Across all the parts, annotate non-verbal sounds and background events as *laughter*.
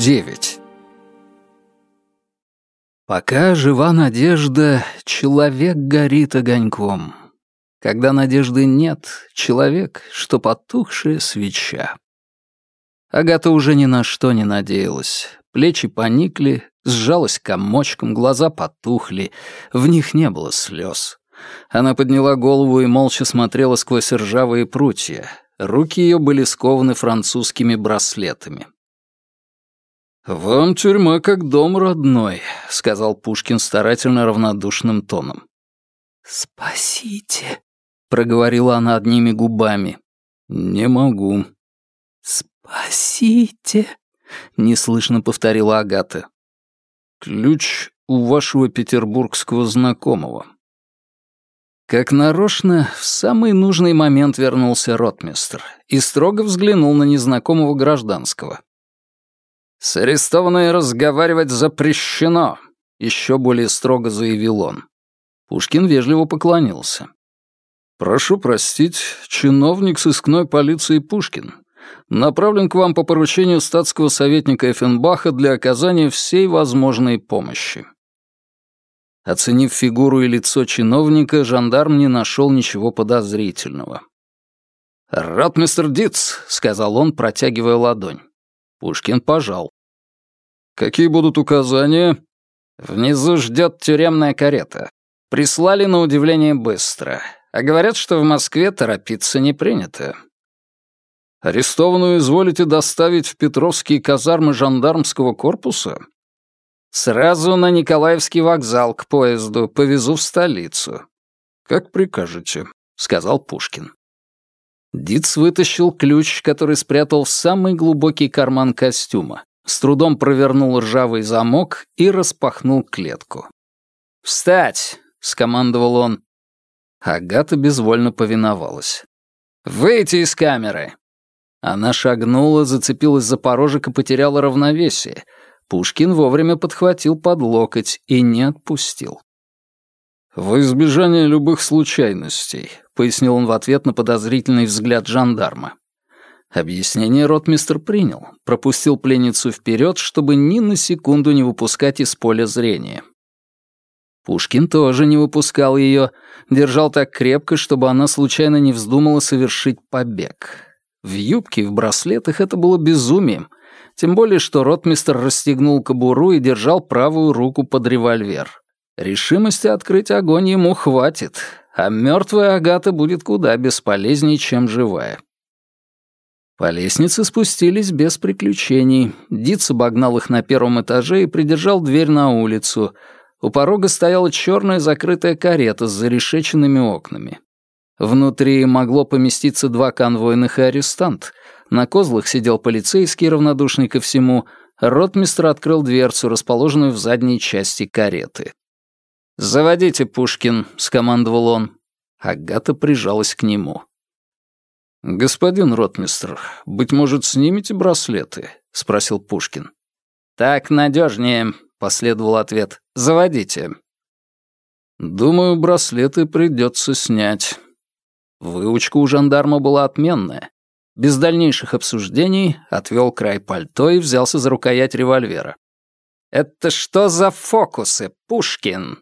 9. Пока жива надежда, человек горит огоньком. Когда надежды нет, человек, что потухшая свеча. Агата уже ни на что не надеялась. Плечи поникли, сжалась комочком, глаза потухли, в них не было слез. Она подняла голову и молча смотрела сквозь ржавые прутья. Руки ее были скованы французскими браслетами. «Вам тюрьма как дом родной», — сказал Пушкин старательно равнодушным тоном. «Спасите», — проговорила она одними губами. «Не могу». «Спасите», — неслышно повторила Агата. «Ключ у вашего петербургского знакомого». Как нарочно, в самый нужный момент вернулся ротмистр и строго взглянул на незнакомого гражданского. «С арестованной разговаривать запрещено», — еще более строго заявил он. Пушкин вежливо поклонился. «Прошу простить, чиновник сыскной полиции Пушкин. Направлен к вам по поручению статского советника Эффенбаха для оказания всей возможной помощи». Оценив фигуру и лицо чиновника, жандарм не нашел ничего подозрительного. «Ротмистер Диц», — сказал он, протягивая ладонь. Пушкин пожал. «Какие будут указания?» «Внизу ждет тюремная карета. Прислали на удивление быстро. А говорят, что в Москве торопиться не принято». «Арестованную изволите доставить в Петровские казармы жандармского корпуса?» Сразу на Николаевский вокзал к поезду, повезу в столицу. Как прикажете, сказал Пушкин. Диц вытащил ключ, который спрятал в самый глубокий карман костюма, с трудом провернул ржавый замок и распахнул клетку. «Встать!» — скомандовал он. Агата безвольно повиновалась. «Выйти из камеры!» Она шагнула, зацепилась за порожек и потеряла равновесие — Пушкин вовремя подхватил под локоть и не отпустил. «Во избежание любых случайностей», — пояснил он в ответ на подозрительный взгляд жандарма. Объяснение ротмистр принял, пропустил пленницу вперед, чтобы ни на секунду не выпускать из поля зрения. Пушкин тоже не выпускал ее, держал так крепко, чтобы она случайно не вздумала совершить побег. В юбке и в браслетах это было безумием — тем более, что ротмистр расстегнул кобуру и держал правую руку под револьвер. Решимости открыть огонь ему хватит, а мертвая Агата будет куда бесполезнее, чем живая. По лестнице спустились без приключений. Диц обогнал их на первом этаже и придержал дверь на улицу. У порога стояла черная закрытая карета с зарешеченными окнами. Внутри могло поместиться два конвойных и арестант, на козлах сидел полицейский, равнодушный ко всему. Ротмистр открыл дверцу, расположенную в задней части кареты. «Заводите, Пушкин», — скомандовал он. Агата прижалась к нему. «Господин ротмистр, быть может, снимете браслеты?» — спросил Пушкин. «Так надежнее», — последовал ответ. «Заводите». «Думаю, браслеты придется снять». Выучка у жандарма была отменная. Без дальнейших обсуждений отвел край пальто и взялся за рукоять револьвера. «Это что за фокусы, Пушкин?»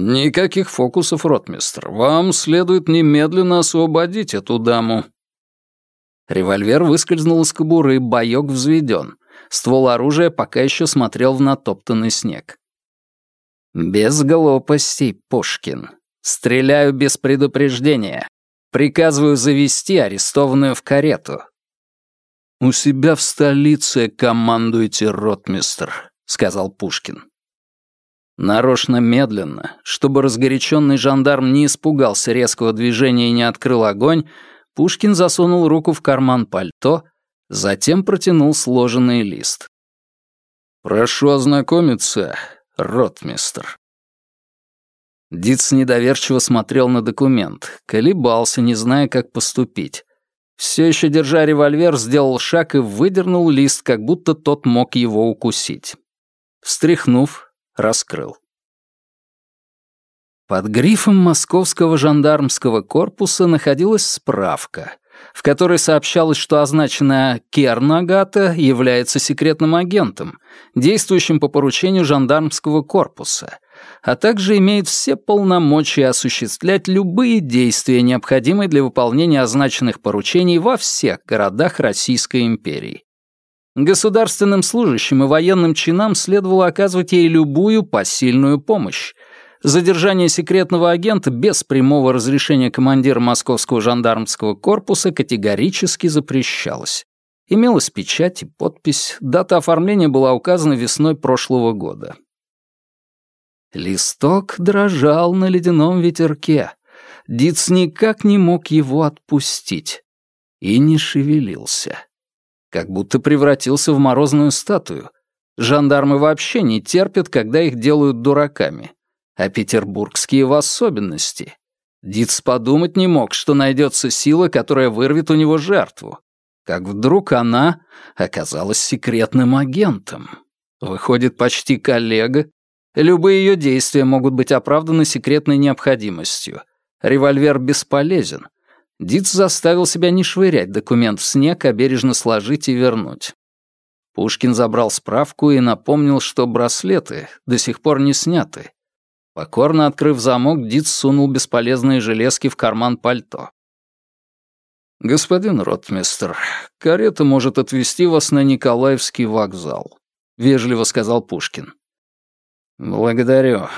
«Никаких фокусов, ротмистр. Вам следует немедленно освободить эту даму». Револьвер выскользнул из кобуры, боёк взведен. Ствол оружия пока еще смотрел в натоптанный снег. «Без глупостей, Пушкин. Стреляю без предупреждения. Приказываю завести арестованную в карету». «У себя в столице командуйте, ротмистр», — сказал Пушкин. Нарочно медленно, чтобы разгоряченный жандарм не испугался резкого движения и не открыл огонь, Пушкин засунул руку в карман пальто, затем протянул сложенный лист. «Прошу ознакомиться, ротмистр». Диц недоверчиво смотрел на документ, колебался, не зная, как поступить. Все еще держа револьвер, сделал шаг и выдернул лист, как будто тот мог его укусить. Встряхнув, раскрыл. Под грифом московского жандармского корпуса находилась справка, в которой сообщалось, что означенная Кернагата является секретным агентом, действующим по поручению жандармского корпуса, а также имеет все полномочия осуществлять любые действия, необходимые для выполнения означенных поручений во всех городах Российской империи. Государственным служащим и военным чинам следовало оказывать ей любую посильную помощь, задержание секретного агента без прямого разрешения командира Московского жандармского корпуса категорически запрещалось. Имелась печать и подпись, дата оформления была указана весной прошлого года. Листок дрожал на ледяном ветерке. Диц никак не мог его отпустить. И не шевелился. Как будто превратился в морозную статую. Жандармы вообще не терпят, когда их делают дураками а петербургские в особенности. Диц подумать не мог, что найдется сила, которая вырвет у него жертву. Как вдруг она оказалась секретным агентом. Выходит, почти коллега. Любые ее действия могут быть оправданы секретной необходимостью. Револьвер бесполезен. Диц заставил себя не швырять документ в снег, а бережно сложить и вернуть. Пушкин забрал справку и напомнил, что браслеты до сих пор не сняты, Покорно открыв замок, Диц сунул бесполезные железки в карман пальто. «Господин ротмистр, карета может отвезти вас на Николаевский вокзал», — вежливо сказал Пушкин. «Благодарю.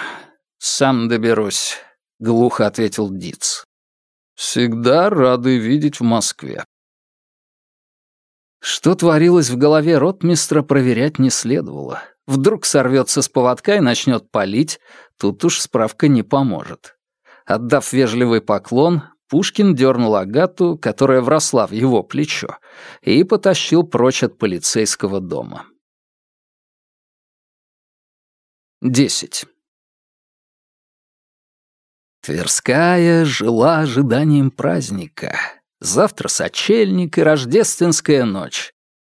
Сам доберусь», — глухо ответил Диц. «Всегда рады видеть в Москве». Что творилось в голове ротмистра, проверять не следовало. Вдруг сорвется с поводка и начнет палить, тут уж справка не поможет. Отдав вежливый поклон, Пушкин дернул Агату, которая вросла в его плечо, и потащил прочь от полицейского дома. 10. Тверская жила ожиданием праздника. Завтра сочельник и рождественская ночь.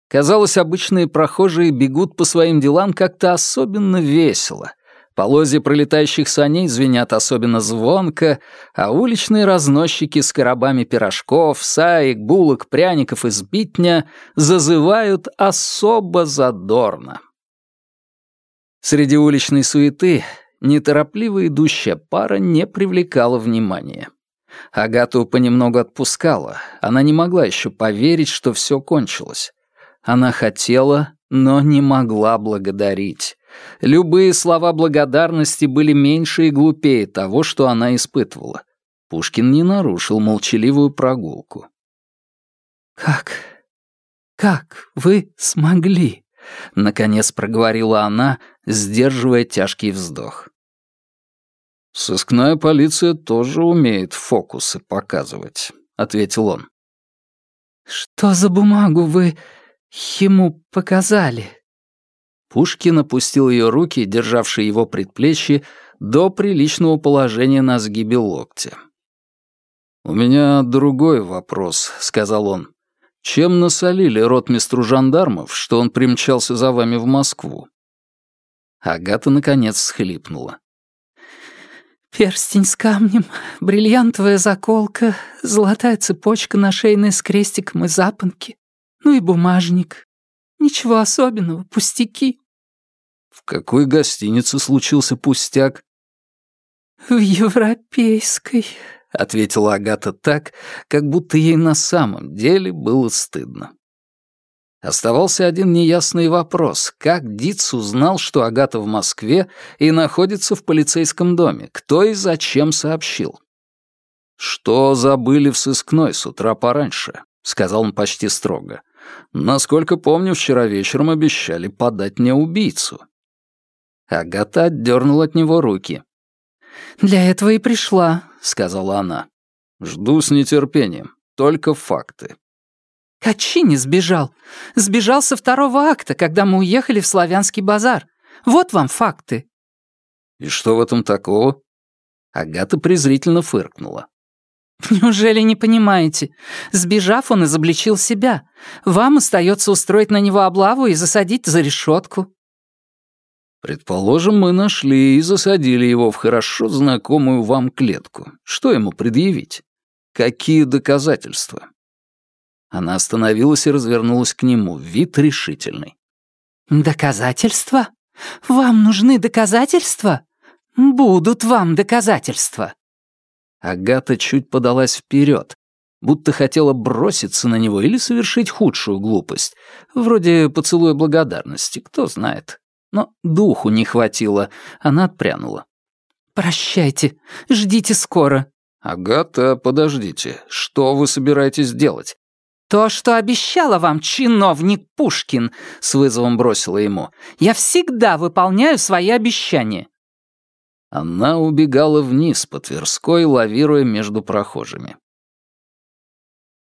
Казалось, обычные прохожие бегут по своим делам как-то особенно весело. Полозья пролетающих саней звенят особенно звонко, а уличные разносчики с коробами пирожков, саек, булок, пряников и сбитня зазывают особо задорно. Среди уличной суеты неторопливо идущая пара не привлекала внимания. Агату понемногу отпускала, она не могла еще поверить, что все кончилось. Она хотела, но не могла благодарить. Любые слова благодарности были меньше и глупее того, что она испытывала. Пушкин не нарушил молчаливую прогулку. «Как? Как вы смогли?» — наконец проговорила она, сдерживая тяжкий вздох. «Сыскная полиция тоже умеет фокусы показывать», — ответил он. «Что за бумагу вы ему показали». Пушкин опустил ее руки, державшие его предплечье, до приличного положения на сгибе локтя. «У меня другой вопрос», — сказал он. «Чем насолили ротмистру жандармов, что он примчался за вами в Москву?» Агата, наконец, схлипнула. «Перстень с камнем, бриллиантовая заколка, золотая цепочка на шейной с крестиком и запонки. Ну и бумажник. Ничего особенного, пустяки. В какой гостинице случился пустяк? В европейской, ответила Агата так, как будто ей на самом деле было стыдно. Оставался один неясный вопрос. Как Диц узнал, что Агата в Москве и находится в полицейском доме? Кто и зачем сообщил? «Что забыли в сыскной с утра пораньше?» — сказал он почти строго. Насколько помню, вчера вечером обещали подать мне убийцу». Агата отдернула от него руки. «Для этого и пришла», — сказала она. «Жду с нетерпением. Только факты». Качини сбежал. Сбежал со второго акта, когда мы уехали в Славянский базар. Вот вам факты». «И что в этом такого?» Агата презрительно фыркнула. «Неужели не понимаете? Сбежав, он изобличил себя. Вам остается устроить на него облаву и засадить за решетку». «Предположим, мы нашли и засадили его в хорошо знакомую вам клетку. Что ему предъявить? Какие доказательства?» Она остановилась и развернулась к нему, вид решительный. «Доказательства? Вам нужны доказательства? Будут вам доказательства!» Агата чуть подалась вперед, будто хотела броситься на него или совершить худшую глупость, вроде поцелуя благодарности, кто знает. Но духу не хватило, она отпрянула. «Прощайте, ждите скоро». «Агата, подождите, что вы собираетесь делать?» «То, что обещала вам чиновник Пушкин», — с вызовом бросила ему. «Я всегда выполняю свои обещания». Она убегала вниз по Тверской, лавируя между прохожими.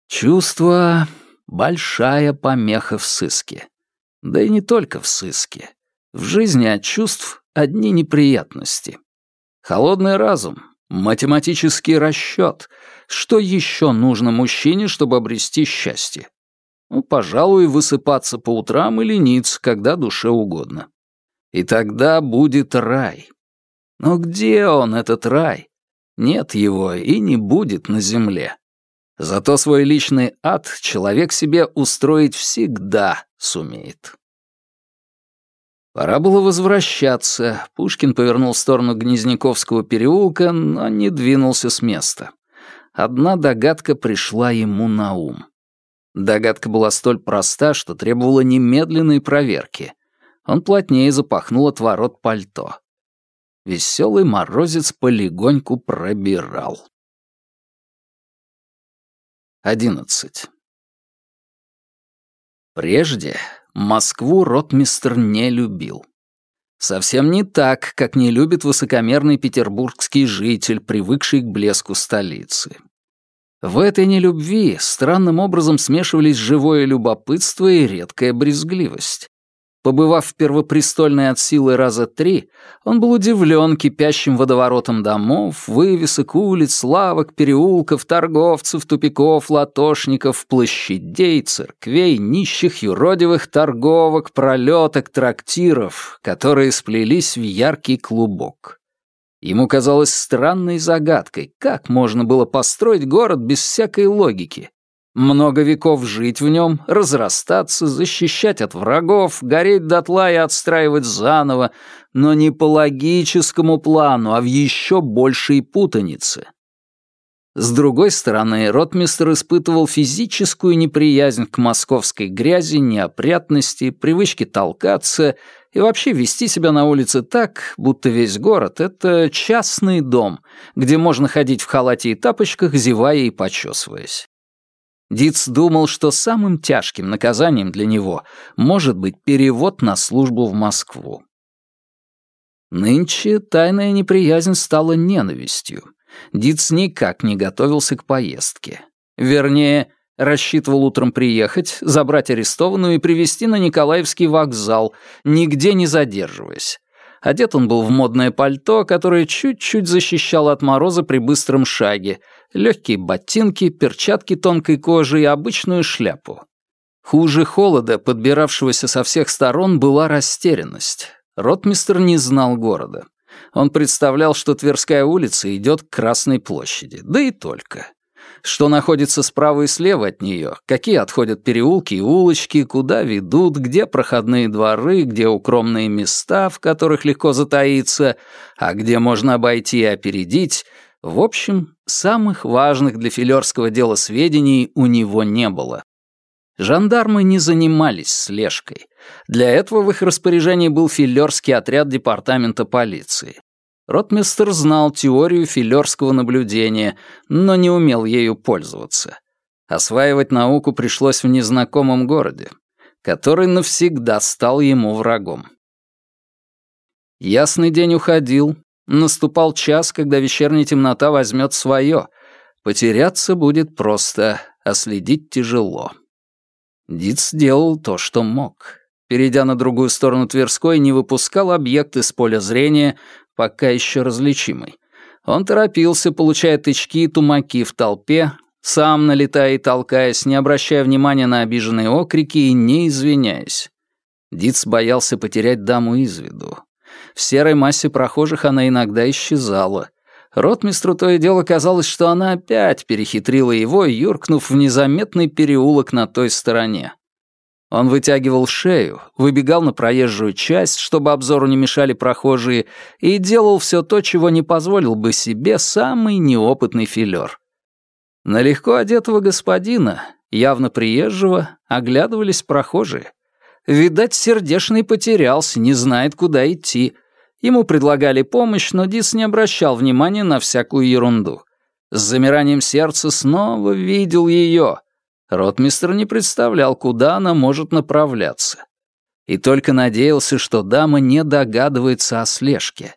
Чувство — большая помеха в сыске. Да и не только в сыске. В жизни от чувств одни неприятности. Холодный разум, математический расчет. Что еще нужно мужчине, чтобы обрести счастье? Ну, пожалуй, высыпаться по утрам и лениться, когда душе угодно. И тогда будет рай. Но где он, этот рай? Нет его и не будет на земле. Зато свой личный ад человек себе устроить всегда сумеет. Пора было возвращаться. Пушкин повернул в сторону Гнезняковского переулка, но не двинулся с места. Одна догадка пришла ему на ум. Догадка была столь проста, что требовала немедленной проверки. Он плотнее запахнул от ворот пальто. Веселый морозец полегоньку пробирал. 11. Прежде Москву ротмистр не любил. Совсем не так, как не любит высокомерный петербургский житель, привыкший к блеску столицы. В этой нелюбви странным образом смешивались живое любопытство и редкая брезгливость. Побывав в Первопрестольной от силы раза три, он был удивлен кипящим водоворотом домов, вывесок, улиц, лавок, переулков, торговцев, тупиков, латошников, площадей, церквей, нищих юродивых торговок, пролеток, трактиров, которые сплелись в яркий клубок. Ему казалось странной загадкой, как можно было построить город без всякой логики, много веков жить в нем, разрастаться, защищать от врагов, гореть дотла и отстраивать заново, но не по логическому плану, а в еще большей путанице. С другой стороны, ротмистр испытывал физическую неприязнь к московской грязи, неопрятности, привычке толкаться и вообще вести себя на улице так, будто весь город — это частный дом, где можно ходить в халате и тапочках, зевая и почесываясь. Диц думал, что самым тяжким наказанием для него может быть перевод на службу в Москву. Нынче тайная неприязнь стала ненавистью. Диц никак не готовился к поездке. Вернее, рассчитывал утром приехать, забрать арестованную и привезти на Николаевский вокзал, нигде не задерживаясь. Одет он был в модное пальто, которое чуть-чуть защищало от мороза при быстром шаге, легкие ботинки, перчатки тонкой кожи и обычную шляпу. Хуже холода, подбиравшегося со всех сторон, была растерянность. Ротмистр не знал города. Он представлял, что Тверская улица идет к Красной площади, да и только. Что находится справа и слева от нее, какие отходят переулки и улочки, куда ведут, где проходные дворы, где укромные места, в которых легко затаиться, а где можно обойти и опередить. В общем, самых важных для филерского дела сведений у него не было. Жандармы не занимались слежкой. Для этого в их распоряжении был филерский отряд департамента полиции. Ротмистер знал теорию филерского наблюдения, но не умел ею пользоваться. Осваивать науку пришлось в незнакомом городе, который навсегда стал ему врагом. Ясный день уходил, наступал час, когда вечерняя темнота возьмет свое. Потеряться будет просто, а следить тяжело. Диц сделал то, что мог. Перейдя на другую сторону Тверской, не выпускал объект из поля зрения, пока еще различимый. Он торопился, получая тычки и тумаки в толпе, сам налетая и толкаясь, не обращая внимания на обиженные окрики и не извиняясь. Диц боялся потерять даму из виду. В серой массе прохожих она иногда исчезала. Ротмистру то и дело казалось, что она опять перехитрила его, юркнув в незаметный переулок на той стороне. Он вытягивал шею, выбегал на проезжую часть, чтобы обзору не мешали прохожие, и делал все то, чего не позволил бы себе самый неопытный филер. На легко одетого господина, явно приезжего, оглядывались прохожие. Видать, сердешный потерялся, не знает, куда идти. Ему предлагали помощь, но Дис не обращал внимания на всякую ерунду. С замиранием сердца снова видел ее — Ротмистр не представлял, куда она может направляться. И только надеялся, что дама не догадывается о слежке.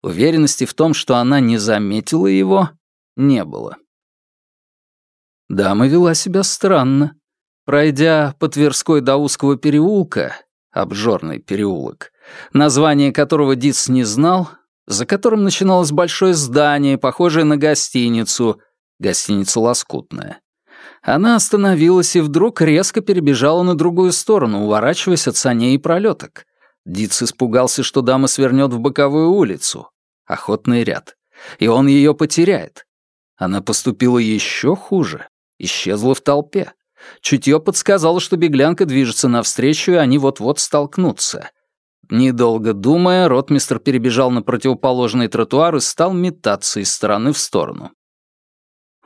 Уверенности в том, что она не заметила его, не было. Дама вела себя странно. Пройдя по Тверской до узкого переулка, обжорный переулок, название которого Диц не знал, за которым начиналось большое здание, похожее на гостиницу, гостиница «Лоскутная», она остановилась и вдруг резко перебежала на другую сторону, уворачиваясь от саней и пролеток. Диц испугался, что дама свернет в боковую улицу, охотный ряд, и он ее потеряет. Она поступила еще хуже, исчезла в толпе. Чутье подсказало, что беглянка движется навстречу, и они вот-вот столкнутся. Недолго думая, ротмистр перебежал на противоположный тротуар и стал метаться из стороны в сторону.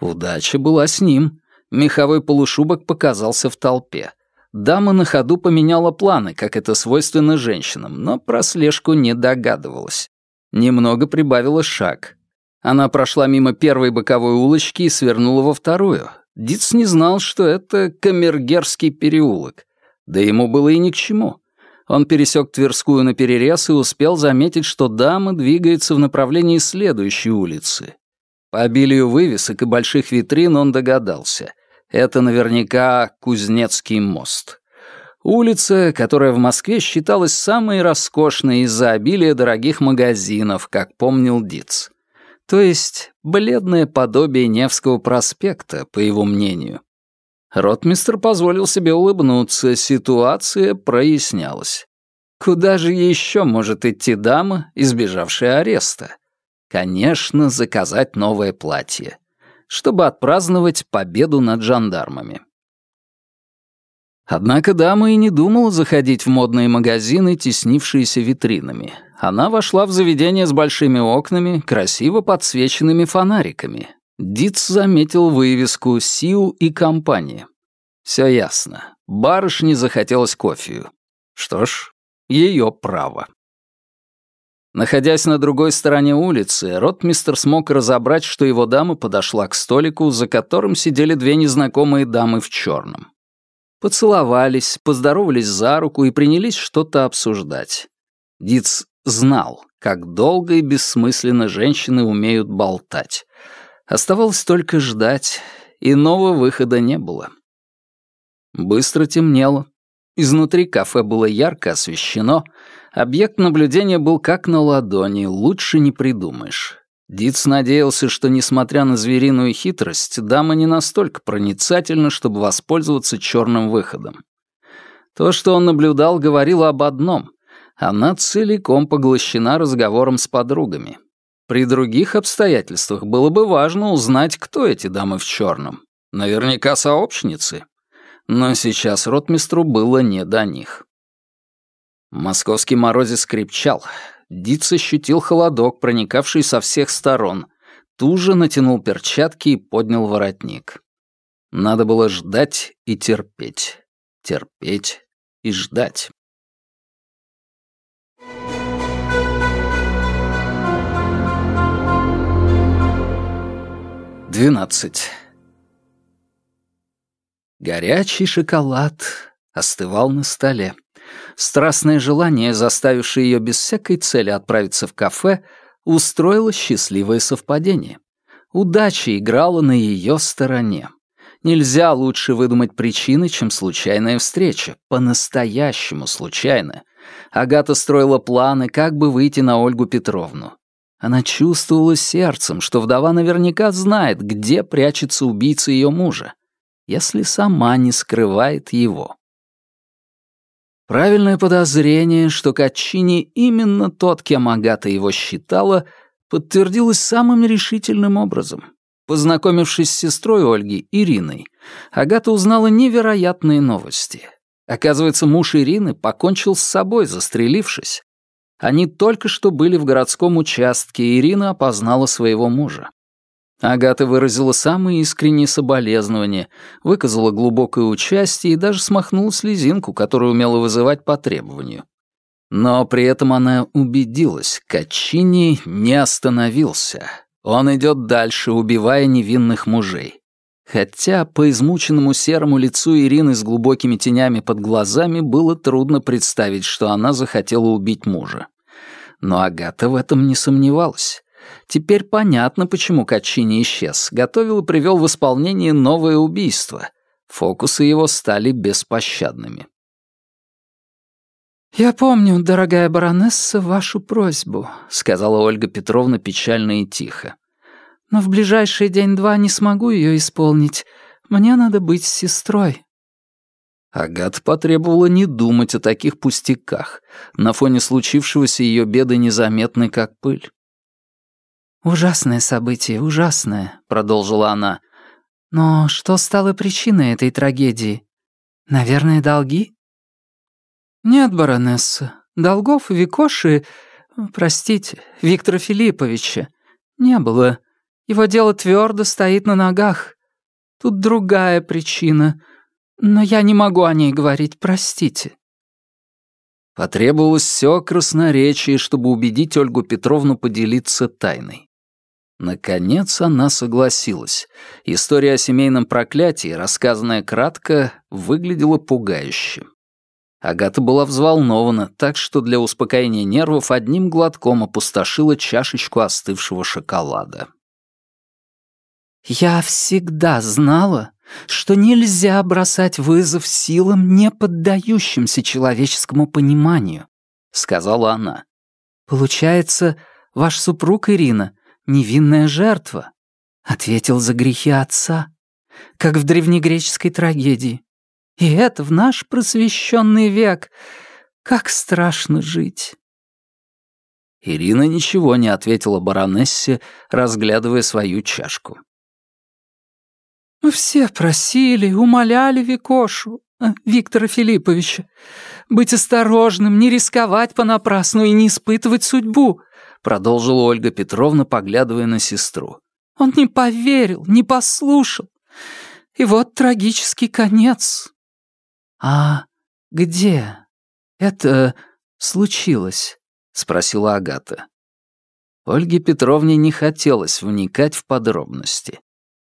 Удача была с ним. Меховой полушубок показался в толпе. Дама на ходу поменяла планы, как это свойственно женщинам, но про слежку не догадывалась. Немного прибавила шаг. Она прошла мимо первой боковой улочки и свернула во вторую. Диц не знал, что это Камергерский переулок. Да ему было и ни к чему. Он пересек Тверскую на перерез и успел заметить, что дама двигается в направлении следующей улицы. По обилию вывесок и больших витрин он догадался. Это наверняка Кузнецкий мост. Улица, которая в Москве считалась самой роскошной из-за обилия дорогих магазинов, как помнил Диц. То есть бледное подобие Невского проспекта, по его мнению. Ротмистр позволил себе улыбнуться, ситуация прояснялась. Куда же еще может идти дама, избежавшая ареста? Конечно, заказать новое платье, чтобы отпраздновать победу над жандармами. Однако дама и не думала заходить в модные магазины, теснившиеся витринами. Она вошла в заведение с большими окнами, красиво подсвеченными фонариками. Диц заметил вывеску «Сиу и компания». Все ясно. Барышне захотелось кофею. Что ж, ее право. Находясь на другой стороне улицы, ротмистер смог разобрать, что его дама подошла к столику, за которым сидели две незнакомые дамы в черном. Поцеловались, поздоровались за руку и принялись что-то обсуждать. Диц знал, как долго и бессмысленно женщины умеют болтать. Оставалось только ждать, иного выхода не было. Быстро темнело. Изнутри кафе было ярко освещено — Объект наблюдения был как на ладони, лучше не придумаешь. Диц надеялся, что, несмотря на звериную хитрость, дама не настолько проницательна, чтобы воспользоваться черным выходом. То, что он наблюдал, говорило об одном. Она целиком поглощена разговором с подругами. При других обстоятельствах было бы важно узнать, кто эти дамы в черном. Наверняка сообщницы. Но сейчас ротмистру было не до них. Московский морозец крепчал. Диц ощутил холодок, проникавший со всех сторон. Туже натянул перчатки и поднял воротник. Надо было ждать и терпеть. Терпеть и ждать. Двенадцать. Горячий шоколад остывал на столе. Страстное желание, заставившее ее без всякой цели отправиться в кафе, устроило счастливое совпадение. Удача играла на ее стороне. Нельзя лучше выдумать причины, чем случайная встреча. По-настоящему случайная. Агата строила планы, как бы выйти на Ольгу Петровну. Она чувствовала сердцем, что вдова наверняка знает, где прячется убийца ее мужа, если сама не скрывает его. Правильное подозрение, что Качини именно тот, кем Агата его считала, подтвердилось самым решительным образом. Познакомившись с сестрой Ольги, Ириной, Агата узнала невероятные новости. Оказывается, муж Ирины покончил с собой, застрелившись. Они только что были в городском участке, и Ирина опознала своего мужа. Агата выразила самые искренние соболезнования, выказала глубокое участие и даже смахнула слезинку, которую умела вызывать по требованию. Но при этом она убедилась, Качини не остановился. Он идет дальше, убивая невинных мужей. Хотя по измученному серому лицу Ирины с глубокими тенями под глазами было трудно представить, что она захотела убить мужа. Но Агата в этом не сомневалась. Теперь понятно, почему Качини исчез, готовил и привел в исполнение новое убийство. Фокусы его стали беспощадными. «Я помню, дорогая баронесса, вашу просьбу», — сказала Ольга Петровна печально и тихо. «Но в ближайший день-два не смогу ее исполнить. Мне надо быть с сестрой». Агат потребовала не думать о таких пустяках. На фоне случившегося ее беды незаметны, как пыль. «Ужасное событие, ужасное», — продолжила она. «Но что стало причиной этой трагедии? Наверное, долги?» «Нет, баронесса, долгов Викоши, простите, Виктора Филипповича, не было. Его дело твердо стоит на ногах. Тут другая причина, но я не могу о ней говорить, простите». Потребовалось все красноречие, чтобы убедить Ольгу Петровну поделиться тайной. Наконец она согласилась. История о семейном проклятии, рассказанная кратко, выглядела пугающе. Агата была взволнована, так что для успокоения нервов одним глотком опустошила чашечку остывшего шоколада. «Я всегда знала, что нельзя бросать вызов силам, не поддающимся человеческому пониманию», — сказала она. «Получается, ваш супруг Ирина — невинная жертва, ответил за грехи отца, как в древнегреческой трагедии. И это в наш просвещенный век. Как страшно жить. Ирина ничего не ответила баронессе, разглядывая свою чашку. Мы все просили, умоляли Викошу, э, Виктора Филипповича, быть осторожным, не рисковать понапрасну и не испытывать судьбу, продолжила Ольга Петровна, поглядывая на сестру. Он не поверил, не послушал. И вот трагический конец. «А где это случилось?» — спросила Агата. Ольге Петровне не хотелось вникать в подробности.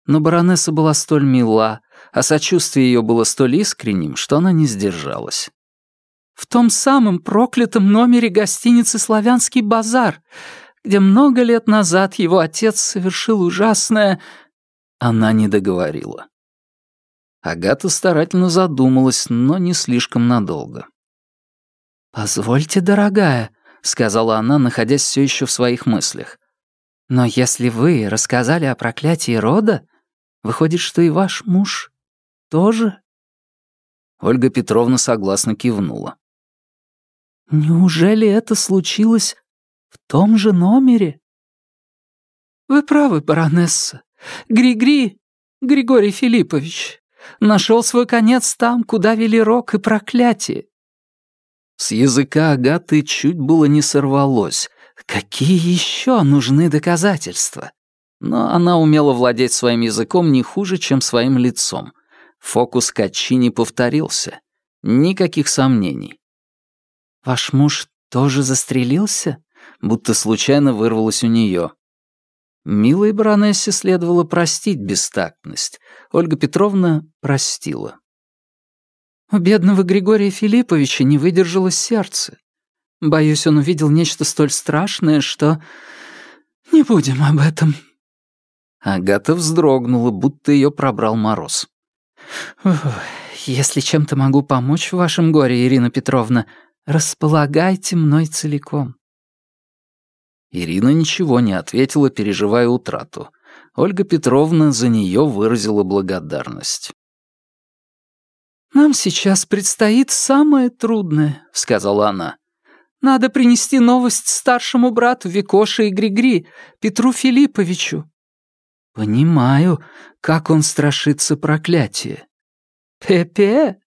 Но баронесса была столь мила, а сочувствие ее было столь искренним, что она не сдержалась. «В том самом проклятом номере гостиницы «Славянский базар», где много лет назад его отец совершил ужасное...» Она не договорила. Агата старательно задумалась, но не слишком надолго. «Позвольте, дорогая», — сказала она, находясь все еще в своих мыслях. «Но если вы рассказали о проклятии рода, выходит, что и ваш муж тоже?» Ольга Петровна согласно кивнула. «Неужели это случилось в том же номере?» «Вы правы, баронесса. Гри-гри, Григорий Филиппович нашел свой конец там, куда вели рок и проклятие. С языка Агаты чуть было не сорвалось. Какие еще нужны доказательства? Но она умела владеть своим языком не хуже, чем своим лицом. Фокус Качини повторился. Никаких сомнений. «Ваш муж тоже застрелился?» Будто случайно вырвалось у нее. Милой баронессе следовало простить бестактность. Ольга Петровна простила. У бедного Григория Филипповича не выдержало сердце. Боюсь, он увидел нечто столь страшное, что... Не будем об этом. Агата вздрогнула, будто ее пробрал мороз. «Если чем-то могу помочь в вашем горе, Ирина Петровна, располагайте мной целиком. Ирина ничего не ответила, переживая утрату. Ольга Петровна за нее выразила благодарность. «Нам сейчас предстоит самое трудное», — сказала она. Надо принести новость старшему брату Викоше и Григри, Петру Филипповичу». «Понимаю, как он страшится проклятия». «Пе-пе?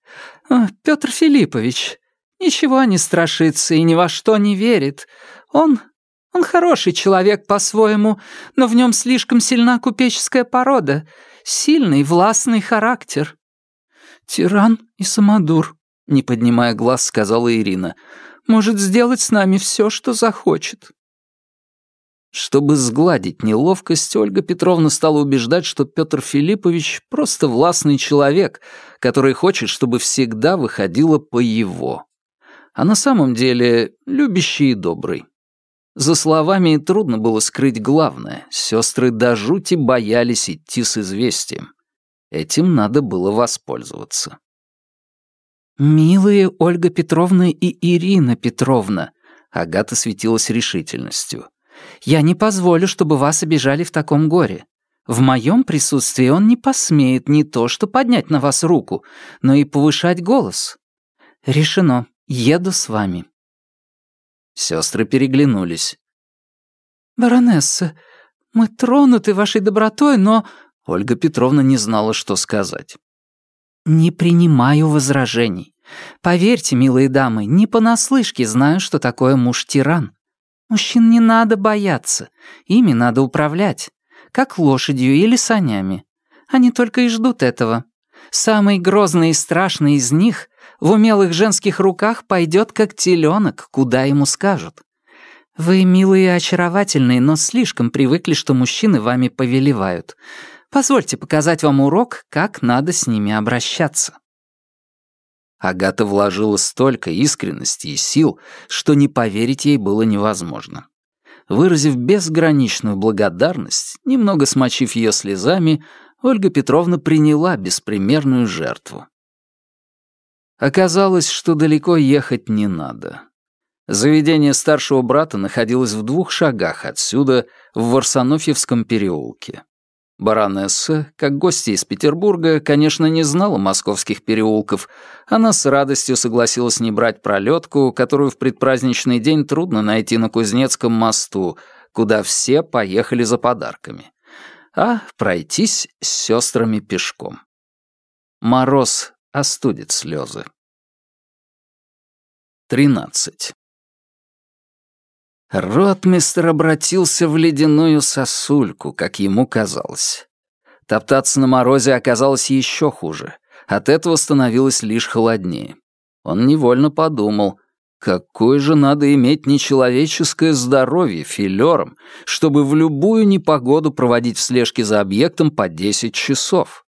А, Петр Филиппович, ничего не страшится и ни во что не верит. Он... он хороший человек по-своему, но в нем слишком сильна купеческая порода, сильный властный характер». «Тиран и самодур», — не поднимая глаз, сказала Ирина может сделать с нами все, что захочет». Чтобы сгладить неловкость, Ольга Петровна стала убеждать, что Петр Филиппович просто властный человек, который хочет, чтобы всегда выходило по его. А на самом деле любящий и добрый. За словами трудно было скрыть главное. Сестры до жути боялись идти с известием. Этим надо было воспользоваться. «Милые Ольга Петровна и Ирина Петровна», — Агата светилась решительностью. «Я не позволю, чтобы вас обижали в таком горе. В моем присутствии он не посмеет не то что поднять на вас руку, но и повышать голос. Решено, еду с вами». Сестры переглянулись. «Баронесса, мы тронуты вашей добротой, но...» Ольга Петровна не знала, что сказать. «Не принимаю возражений. Поверьте, милые дамы, не понаслышке знаю, что такое муж-тиран. Мужчин не надо бояться, ими надо управлять, как лошадью или санями. Они только и ждут этого. Самый грозный и страшный из них в умелых женских руках пойдет как теленок, куда ему скажут. Вы милые и очаровательные, но слишком привыкли, что мужчины вами повелевают. Позвольте показать вам урок, как надо с ними обращаться». Агата вложила столько искренности и сил, что не поверить ей было невозможно. Выразив безграничную благодарность, немного смочив ее слезами, Ольга Петровна приняла беспримерную жертву. Оказалось, что далеко ехать не надо. Заведение старшего брата находилось в двух шагах отсюда, в Варсонофьевском переулке. Баронесса, как гостья из Петербурга, конечно, не знала московских переулков. Она с радостью согласилась не брать пролетку, которую в предпраздничный день трудно найти на Кузнецком мосту, куда все поехали за подарками, а пройтись с сестрами пешком. Мороз остудит слезы. 13. Ротмистр обратился в ледяную сосульку, как ему казалось. Топтаться на морозе оказалось еще хуже. От этого становилось лишь холоднее. Он невольно подумал, какое же надо иметь нечеловеческое здоровье филером, чтобы в любую непогоду проводить в слежке за объектом по 10 часов.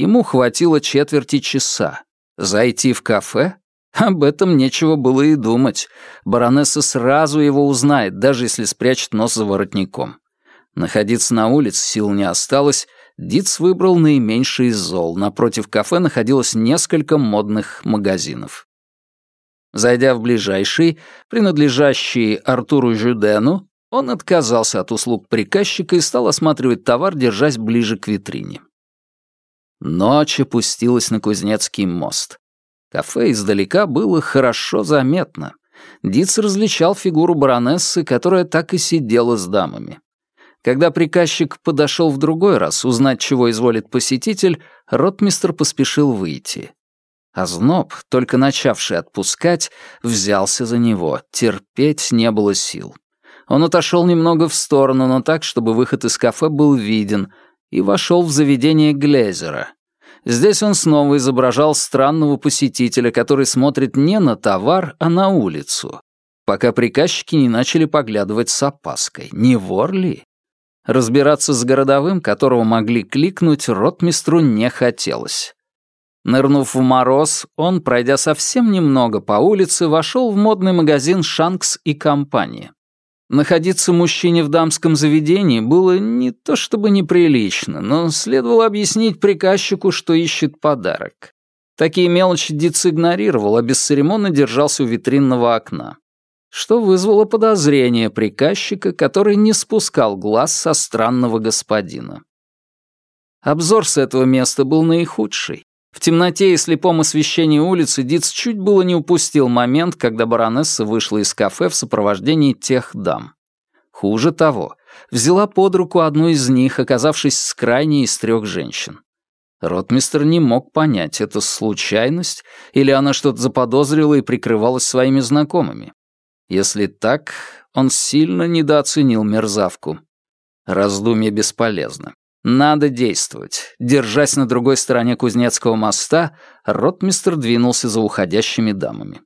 Ему хватило четверти часа. Зайти в кафе, об этом нечего было и думать. Баронесса сразу его узнает, даже если спрячет нос за воротником. Находиться на улице сил не осталось. Диц выбрал наименьший из зол. Напротив кафе находилось несколько модных магазинов. Зайдя в ближайший, принадлежащий Артуру Жюдену, он отказался от услуг приказчика и стал осматривать товар, держась ближе к витрине. Ночь опустилась на Кузнецкий мост. Кафе издалека было хорошо заметно. Диц различал фигуру баронессы, которая так и сидела с дамами. Когда приказчик подошел в другой раз узнать, чего изволит посетитель, ротмистр поспешил выйти. А зноб, только начавший отпускать, взялся за него. Терпеть не было сил. Он отошел немного в сторону, но так, чтобы выход из кафе был виден, и вошел в заведение Глезера, Здесь он снова изображал странного посетителя, который смотрит не на товар, а на улицу, пока приказчики не начали поглядывать с опаской. Не вор ли? Разбираться с городовым, которого могли кликнуть, ротмистру не хотелось. Нырнув в мороз, он, пройдя совсем немного по улице, вошел в модный магазин «Шанкс и компания». Находиться мужчине в дамском заведении было не то чтобы неприлично, но следовало объяснить приказчику, что ищет подарок. Такие мелочи Диц игнорировал, а бесцеремонно держался у витринного окна. Что вызвало подозрение приказчика, который не спускал глаз со странного господина. Обзор с этого места был наихудший. В темноте и слепом освещении улицы Диц чуть было не упустил момент, когда баронесса вышла из кафе в сопровождении тех дам. Хуже того, взяла под руку одну из них, оказавшись с крайней из трех женщин. Ротмистер не мог понять, это случайность или она что-то заподозрила и прикрывалась своими знакомыми. Если так, он сильно недооценил мерзавку. Раздумье бесполезно. Надо действовать. Держась на другой стороне Кузнецкого моста, ротмистр двинулся за уходящими дамами.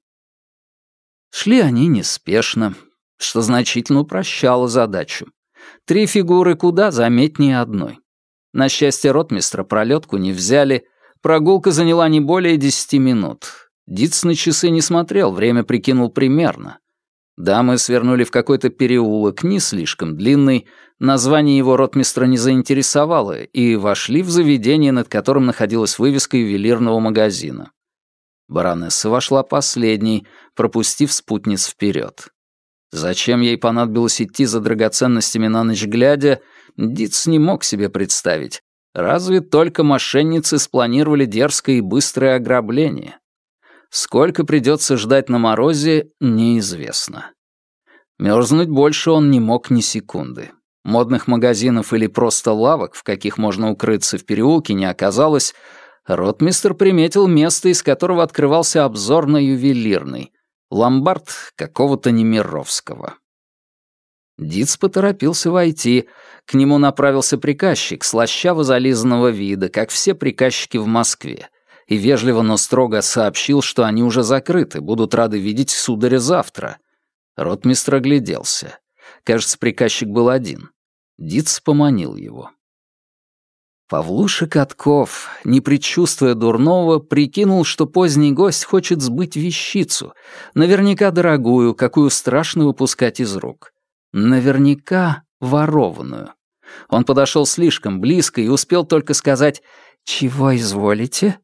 Шли они неспешно, что значительно упрощало задачу. Три фигуры куда заметнее одной. На счастье ротмистра пролетку не взяли, прогулка заняла не более десяти минут. Диц на часы не смотрел, время прикинул примерно. Дамы свернули в какой-то переулок, не слишком длинный, название его ротмистра не заинтересовало, и вошли в заведение, над которым находилась вывеска ювелирного магазина. Баронесса вошла последней, пропустив спутниц вперед. Зачем ей понадобилось идти за драгоценностями на ночь глядя, Диц не мог себе представить. Разве только мошенницы спланировали дерзкое и быстрое ограбление. Сколько придется ждать на морозе, неизвестно. Мерзнуть больше он не мог ни секунды. Модных магазинов или просто лавок, в каких можно укрыться в переулке, не оказалось. Ротмистер приметил место, из которого открывался обзор на ювелирный. Ломбард какого-то Немировского. Диц поторопился войти. К нему направился приказчик, слащаво зализанного вида, как все приказчики в Москве, и вежливо, но строго сообщил, что они уже закрыты, будут рады видеть сударя завтра. Ротмистр огляделся. Кажется, приказчик был один. Диц поманил его. Павлуша Катков, не предчувствуя дурного, прикинул, что поздний гость хочет сбыть вещицу, наверняка дорогую, какую страшно выпускать из рук. Наверняка ворованную. Он подошел слишком близко и успел только сказать «Чего изволите?»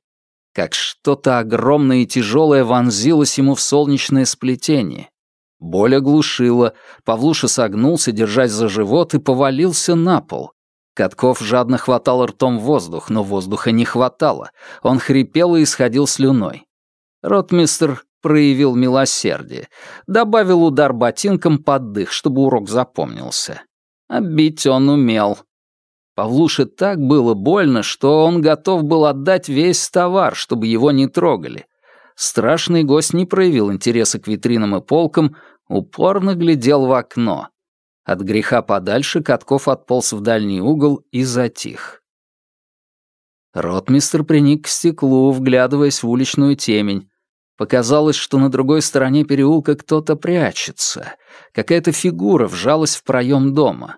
Как что-то огромное и тяжелое вонзилось ему в солнечное сплетение. Боль оглушила, Павлуша согнулся, держась за живот, и повалился на пол. Катков жадно хватал ртом воздух, но воздуха не хватало. Он хрипел и исходил слюной. Ротмистр проявил милосердие. Добавил удар ботинком под дых, чтобы урок запомнился. А бить он умел. Павлуше так было больно, что он готов был отдать весь товар, чтобы его не трогали. Страшный гость не проявил интереса к витринам и полкам, упорно глядел в окно. От греха подальше Катков отполз в дальний угол и затих. Ротмистр приник к стеклу, вглядываясь в уличную темень. Показалось, что на другой стороне переулка кто-то прячется. Какая-то фигура вжалась в проем дома.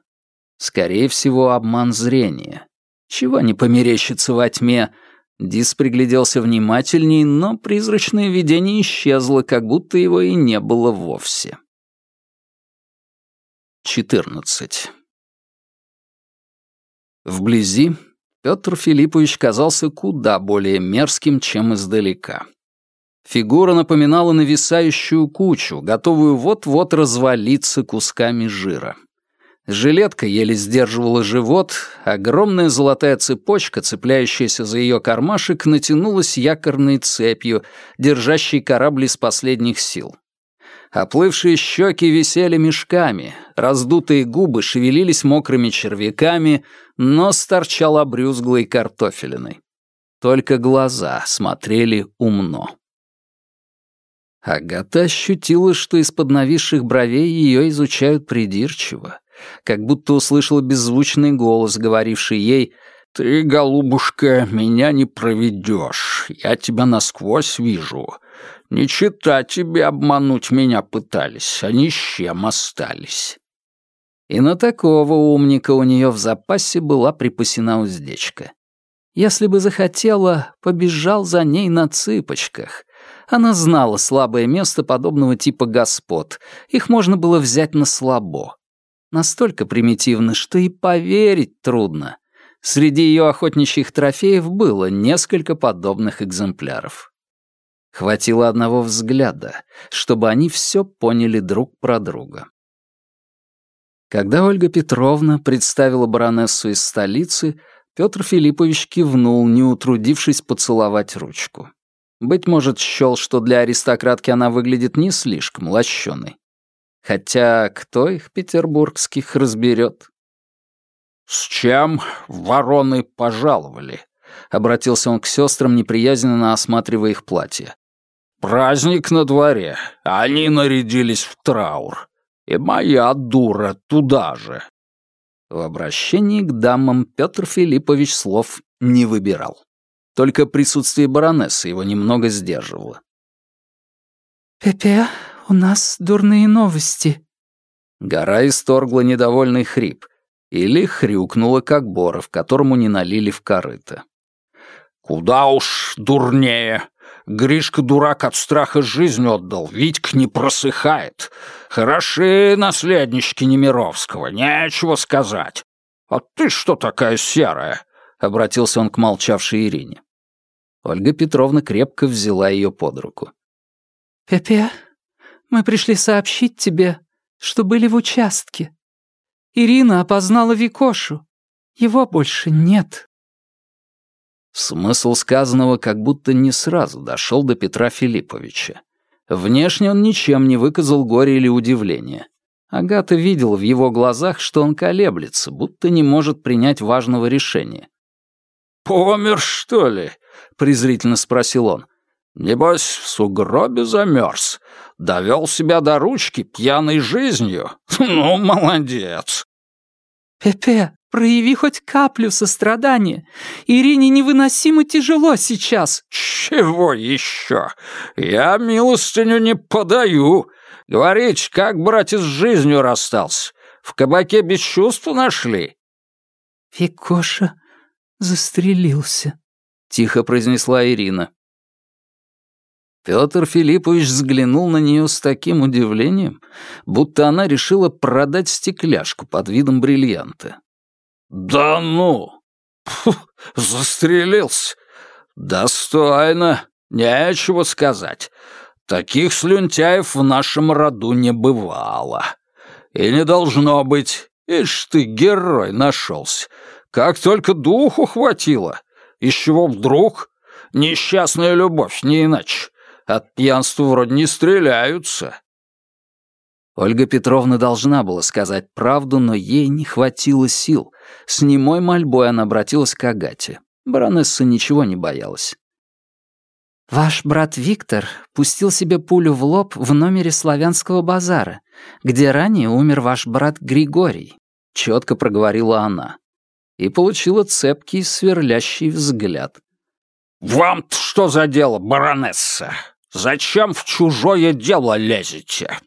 Скорее всего, обман зрения. Чего не померещится во тьме? Дис пригляделся внимательней, но призрачное видение исчезло, как будто его и не было вовсе. 14. Вблизи Петр Филиппович казался куда более мерзким, чем издалека. Фигура напоминала нависающую кучу, готовую вот-вот развалиться кусками жира. Жилетка еле сдерживала живот, огромная золотая цепочка, цепляющаяся за ее кармашек, натянулась якорной цепью, держащей корабль из последних сил. Оплывшие щеки висели мешками, раздутые губы шевелились мокрыми червяками, нос торчал обрюзглой картофелиной. Только глаза смотрели умно. Агата ощутила, что из-под нависших бровей ее изучают придирчиво, как будто услышала беззвучный голос, говоривший ей «Ты, голубушка, меня не проведешь, я тебя насквозь вижу. Не чита тебе обмануть меня пытались, они с чем остались». И на такого умника у нее в запасе была припасена уздечка. Если бы захотела, побежал за ней на цыпочках, она знала слабое место подобного типа господ. Их можно было взять на слабо. Настолько примитивно, что и поверить трудно. Среди ее охотничьих трофеев было несколько подобных экземпляров. Хватило одного взгляда, чтобы они все поняли друг про друга. Когда Ольга Петровна представила баронессу из столицы, Петр Филиппович кивнул, не утрудившись поцеловать ручку. Быть может, счел, что для аристократки она выглядит не слишком лощеной. Хотя кто их, петербургских, разберет? «С чем вороны пожаловали?» — обратился он к сестрам, неприязненно осматривая их платье. «Праздник на дворе, они нарядились в траур. И моя дура туда же». В обращении к дамам Петр Филиппович слов не выбирал. Только присутствие баронессы его немного сдерживало. «Пепе, у нас дурные новости». Гора исторгла недовольный хрип или хрюкнула, как боров, которому не налили в корыто. «Куда уж дурнее. Гришка дурак от страха жизнь отдал, Витька не просыхает. Хороши наследнички Немировского, нечего сказать. А ты что такая серая?» — обратился он к молчавшей Ирине. Ольга Петровна крепко взяла ее под руку. «Пепе, мы пришли сообщить тебе, что были в участке. Ирина опознала Викошу. Его больше нет». Смысл сказанного как будто не сразу дошел до Петра Филипповича. Внешне он ничем не выказал горя или удивления. Агата видела в его глазах, что он колеблется, будто не может принять важного решения. «Помер, что ли?» — презрительно спросил он. «Небось, в сугробе замерз. Довел себя до ручки пьяной жизнью. *laughs* Ну, молодец!» «Пепе, прояви хоть каплю сострадания. Ирине невыносимо тяжело сейчас». «Чего еще? Я милостыню не подаю. Говорить, как братец с жизнью расстался. В кабаке без чувства нашли». «Викоша застрелился», — тихо произнесла Ирина. Петр Филиппович взглянул на нее с таким удивлением, будто она решила продать стекляшку под видом бриллианта. «Да ну! Фу, застрелился! Достойно! Нечего сказать. Таких слюнтяев в нашем роду не бывало. И не должно быть. Ишь ты, герой нашелся. Как только духу хватило. Из чего вдруг? Несчастная любовь, не иначе. От пьянства вроде не стреляются». Ольга Петровна должна была сказать правду, но ей не хватило сил. С немой мольбой она обратилась к Агате. Баронесса ничего не боялась. «Ваш брат Виктор пустил себе пулю в лоб в номере славянского базара, где ранее умер ваш брат Григорий», — четко проговорила она. И получила цепкий, сверлящий взгляд. «Вам-то что за дело, баронесса? Зачем в чужое дело лезете?»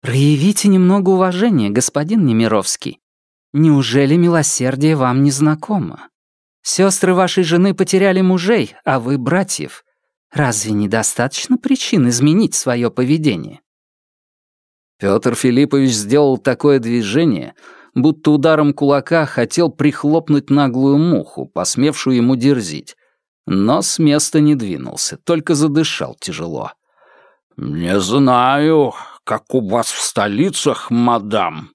«Проявите немного уважения, господин Немировский. Неужели милосердие вам не знакомо? Сестры вашей жены потеряли мужей, а вы — братьев. Разве недостаточно причин изменить свое поведение?» Петр Филиппович сделал такое движение, будто ударом кулака хотел прихлопнуть наглую муху, посмевшую ему дерзить, но с места не двинулся, только задышал тяжело. «Не знаю, как у вас в столицах, мадам.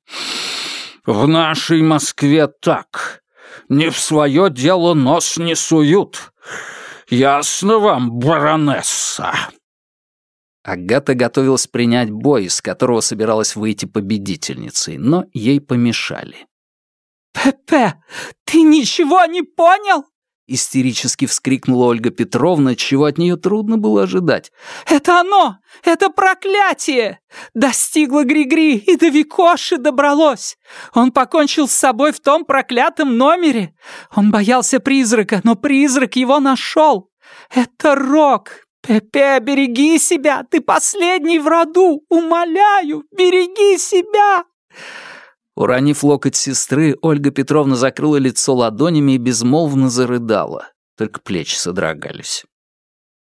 В нашей Москве так. Не в свое дело нос не суют. Ясно вам, баронесса?» Агата готовилась принять бой, из которого собиралась выйти победительницей, но ей помешали. «Пепе, ты ничего не понял?» Истерически вскрикнула Ольга Петровна, чего от нее трудно было ожидать. «Это оно! Это проклятие! Достигло Григри и до Викоши добралось! Он покончил с собой в том проклятом номере! Он боялся призрака, но призрак его нашел! Это Рок! Пепе, береги себя! Ты последний в роду! Умоляю, береги себя!» Уронив локоть сестры, Ольга Петровна закрыла лицо ладонями и безмолвно зарыдала. Только плечи содрогались.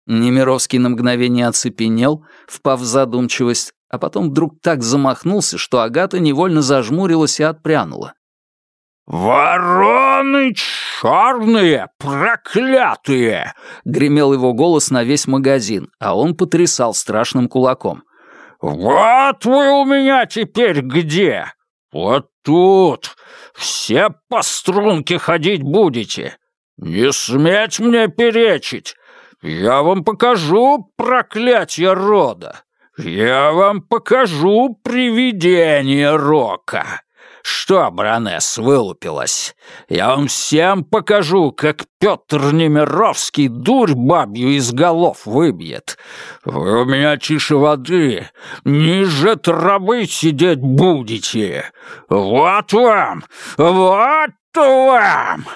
Немировский на мгновение оцепенел, впав в задумчивость, а потом вдруг так замахнулся, что Агата невольно зажмурилась и отпрянула. «Вороны черные, проклятые!» — гремел его голос на весь магазин, а он потрясал страшным кулаком. «Вот вы у меня теперь где! Вот тут все по струнке ходить будете. Не сметь мне перечить. Я вам покажу проклятие рода. Я вам покажу привидение рока. Что, баронесс, вылупилась? Я вам всем покажу, как Петр Немировский дурь бабью из голов выбьет. Вы у меня тише воды, ниже травы сидеть будете. Вот вам, вот вам!»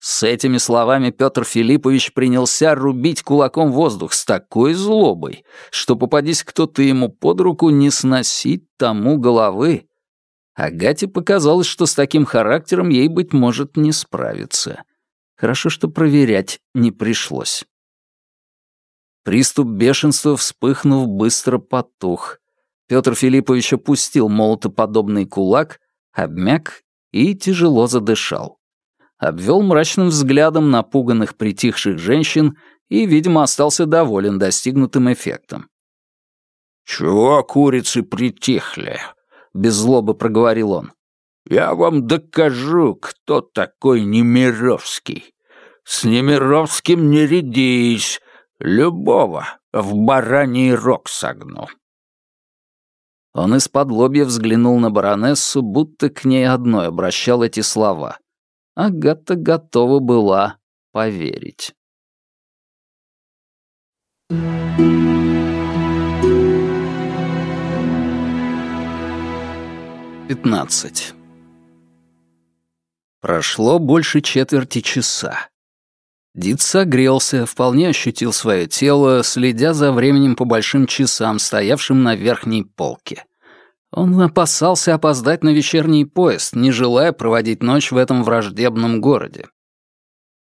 С этими словами Петр Филиппович принялся рубить кулаком воздух с такой злобой, что, попадись кто-то ему под руку, не сносить тому головы. Агате показалось, что с таким характером ей, быть может, не справиться. Хорошо, что проверять не пришлось. Приступ бешенства, вспыхнув, быстро потух. Петр Филиппович опустил молотоподобный кулак, обмяк и тяжело задышал. Обвел мрачным взглядом напуганных притихших женщин и, видимо, остался доволен достигнутым эффектом. «Чего курицы притихли?» Без злобы проговорил он. «Я вам докажу, кто такой Немировский. С Немировским не рядись, любого в бараний рог согну». Он из-под лобья взглянул на баронессу, будто к ней одной обращал эти слова. Агата готова была поверить. 15. Прошло больше четверти часа. Дид согрелся, вполне ощутил свое тело, следя за временем по большим часам, стоявшим на верхней полке. Он опасался опоздать на вечерний поезд, не желая проводить ночь в этом враждебном городе.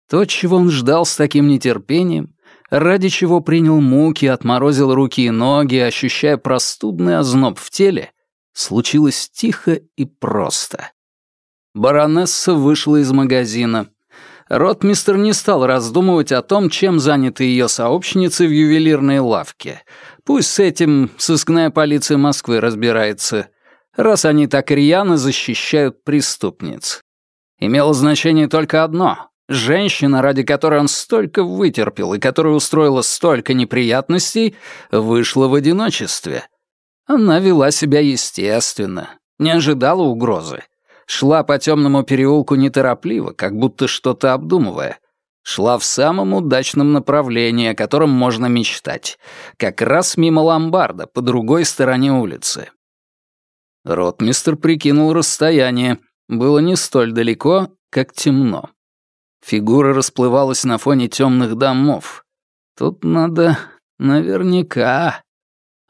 То, чего он ждал с таким нетерпением, ради чего принял муки, отморозил руки и ноги, ощущая простудный озноб в теле — случилось тихо и просто. Баронесса вышла из магазина. Ротмистер не стал раздумывать о том, чем заняты ее сообщницы в ювелирной лавке. Пусть с этим сыскная полиция Москвы разбирается, раз они так рьяно защищают преступниц. Имело значение только одно — женщина, ради которой он столько вытерпел и которая устроила столько неприятностей, вышла в одиночестве — она вела себя естественно, не ожидала угрозы. Шла по темному переулку неторопливо, как будто что-то обдумывая. Шла в самом удачном направлении, о котором можно мечтать. Как раз мимо ломбарда, по другой стороне улицы. Ротмистр прикинул расстояние. Было не столь далеко, как темно. Фигура расплывалась на фоне темных домов. Тут надо наверняка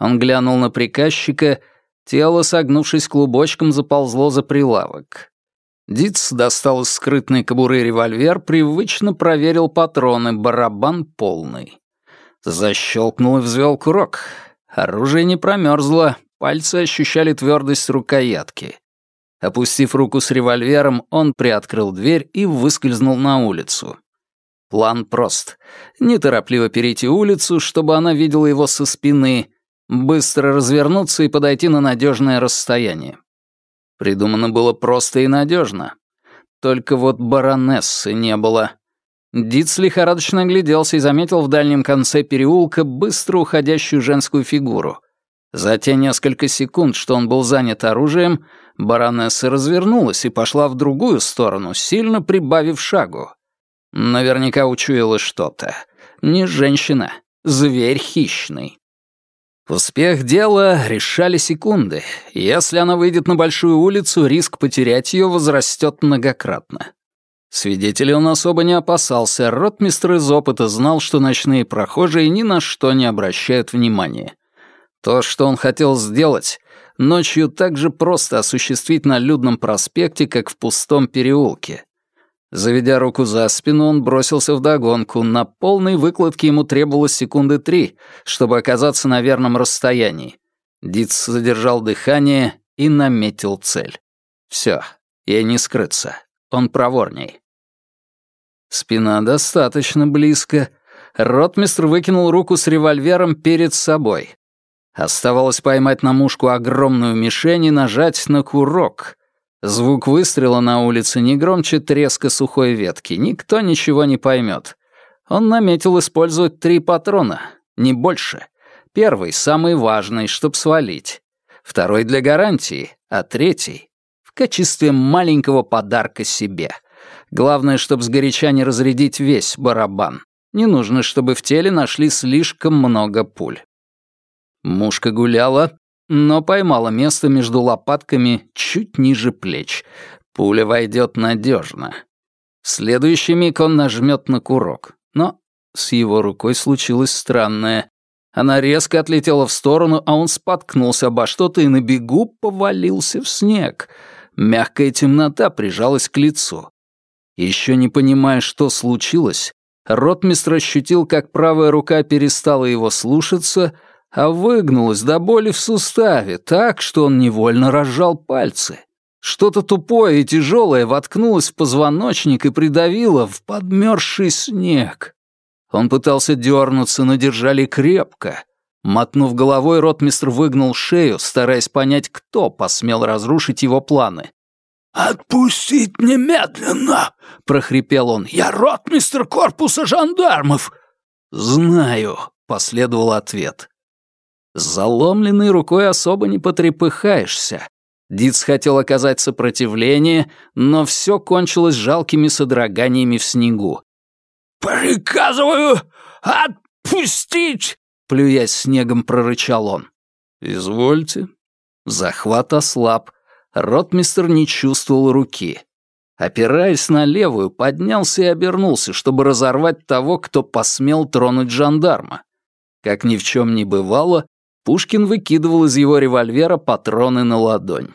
он глянул на приказчика, тело, согнувшись клубочком, заползло за прилавок. Диц достал из скрытной кобуры револьвер, привычно проверил патроны, барабан полный. Защелкнул и взвел курок. Оружие не промерзло, пальцы ощущали твердость рукоятки. Опустив руку с револьвером, он приоткрыл дверь и выскользнул на улицу. План прост. Неторопливо перейти улицу, чтобы она видела его со спины, Быстро развернуться и подойти на надежное расстояние. Придумано было просто и надежно. Только вот баронессы не было. Диц лихорадочно огляделся и заметил в дальнем конце переулка быстро уходящую женскую фигуру. За те несколько секунд, что он был занят оружием, баронесса развернулась и пошла в другую сторону, сильно прибавив шагу. Наверняка учуяла что-то. Не женщина, зверь хищный. Успех дела решали секунды. Если она выйдет на большую улицу, риск потерять ее возрастет многократно. Свидетелей он особо не опасался, ротмистр из опыта знал, что ночные прохожие ни на что не обращают внимания. То, что он хотел сделать, ночью так же просто осуществить на людном проспекте, как в пустом переулке. Заведя руку за спину, он бросился в догонку. На полной выкладке ему требовалось секунды три, чтобы оказаться на верном расстоянии. Диц задержал дыхание и наметил цель. Все, ей не скрыться. Он проворней. Спина достаточно близко. Ротмистр выкинул руку с револьвером перед собой. Оставалось поймать на мушку огромную мишень и нажать на курок — Звук выстрела на улице не громче треска сухой ветки, никто ничего не поймет. Он наметил использовать три патрона, не больше. Первый, самый важный, чтоб свалить. Второй для гарантии, а третий — в качестве маленького подарка себе. Главное, чтоб сгоряча не разрядить весь барабан. Не нужно, чтобы в теле нашли слишком много пуль. Мушка гуляла, но поймала место между лопатками чуть ниже плеч. Пуля войдет надежно. В следующий миг он нажмет на курок. Но с его рукой случилось странное. Она резко отлетела в сторону, а он споткнулся обо что-то и на бегу повалился в снег. Мягкая темнота прижалась к лицу. Еще не понимая, что случилось, ротмистр ощутил, как правая рука перестала его слушаться — а выгнулась до боли в суставе так, что он невольно разжал пальцы. Что-то тупое и тяжелое воткнулось в позвоночник и придавило в подмерзший снег. Он пытался дернуться, но держали крепко. Мотнув головой, ротмистр выгнул шею, стараясь понять, кто посмел разрушить его планы. «Отпустить немедленно!» — прохрипел он. «Я ротмистр корпуса жандармов!» «Знаю», — последовал ответ. С заломленной рукой особо не потрепыхаешься. Диц хотел оказать сопротивление, но все кончилось жалкими содроганиями в снегу. «Приказываю отпустить!» — плюясь снегом, прорычал он. «Извольте». Захват ослаб. Ротмистер не чувствовал руки. Опираясь на левую, поднялся и обернулся, чтобы разорвать того, кто посмел тронуть жандарма. Как ни в чем не бывало, Пушкин выкидывал из его револьвера патроны на ладонь.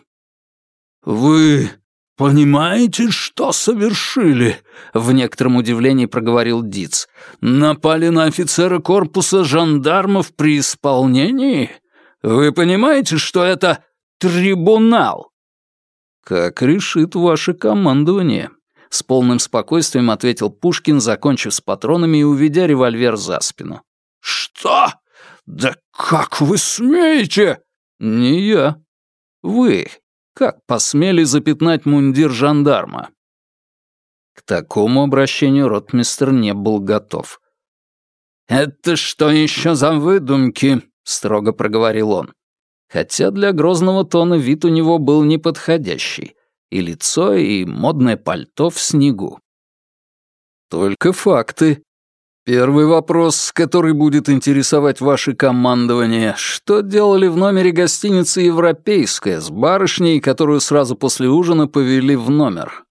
«Вы понимаете, что совершили?» — в некотором удивлении проговорил Диц. «Напали на офицера корпуса жандармов при исполнении? Вы понимаете, что это трибунал?» «Как решит ваше командование», — с полным спокойствием ответил Пушкин, закончив с патронами и уведя револьвер за спину. «Что?» «Да как вы смеете?» «Не я. Вы. Как посмели запятнать мундир жандарма?» К такому обращению ротмистр не был готов. «Это что еще за выдумки?» — строго проговорил он. Хотя для грозного тона вид у него был неподходящий. И лицо, и модное пальто в снегу. «Только факты», Первый вопрос, который будет интересовать ваше командование. Что делали в номере гостиницы «Европейская» с барышней, которую сразу после ужина повели в номер?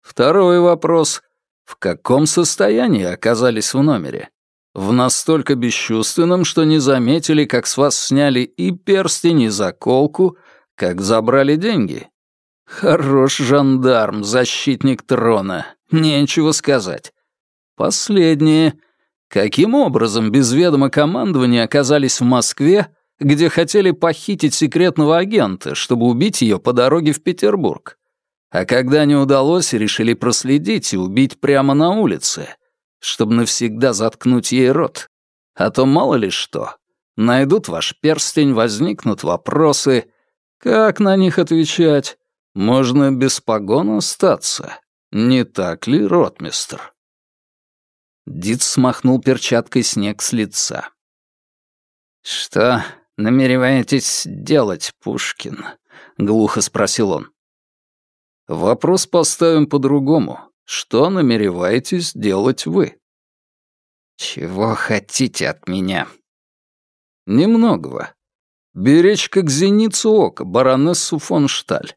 Второй вопрос. В каком состоянии оказались в номере? В настолько бесчувственном, что не заметили, как с вас сняли и перстень, и заколку, как забрали деньги? Хорош жандарм, защитник трона. Нечего сказать. Последнее. Каким образом без ведома командования оказались в Москве, где хотели похитить секретного агента, чтобы убить ее по дороге в Петербург? А когда не удалось, решили проследить и убить прямо на улице, чтобы навсегда заткнуть ей рот. А то мало ли что. Найдут ваш перстень, возникнут вопросы. Как на них отвечать? Можно без погон остаться. Не так ли, ротмистр? Дид смахнул перчаткой снег с лица. «Что намереваетесь делать, Пушкин?» — глухо спросил он. «Вопрос поставим по-другому. Что намереваетесь делать вы?» «Чего хотите от меня?» «Немногого. Беречь как зеницу ока баронессу фон Шталь.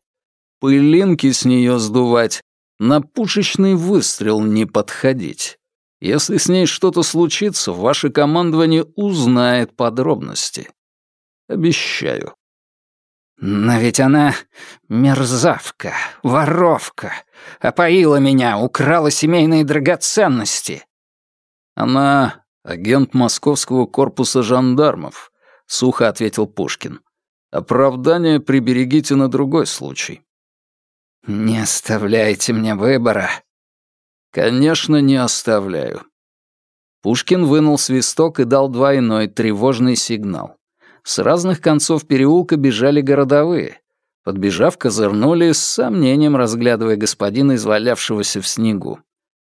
Пылинки с нее сдувать, на пушечный выстрел не подходить. Если с ней что-то случится, ваше командование узнает подробности. Обещаю. Но ведь она мерзавка, воровка, опоила меня, украла семейные драгоценности. Она агент московского корпуса жандармов, сухо ответил Пушкин. Оправдание приберегите на другой случай. Не оставляйте мне выбора, «Конечно, не оставляю». Пушкин вынул свисток и дал двойной тревожный сигнал. С разных концов переулка бежали городовые. Подбежав, козырнули, с сомнением разглядывая господина, извалявшегося в снегу.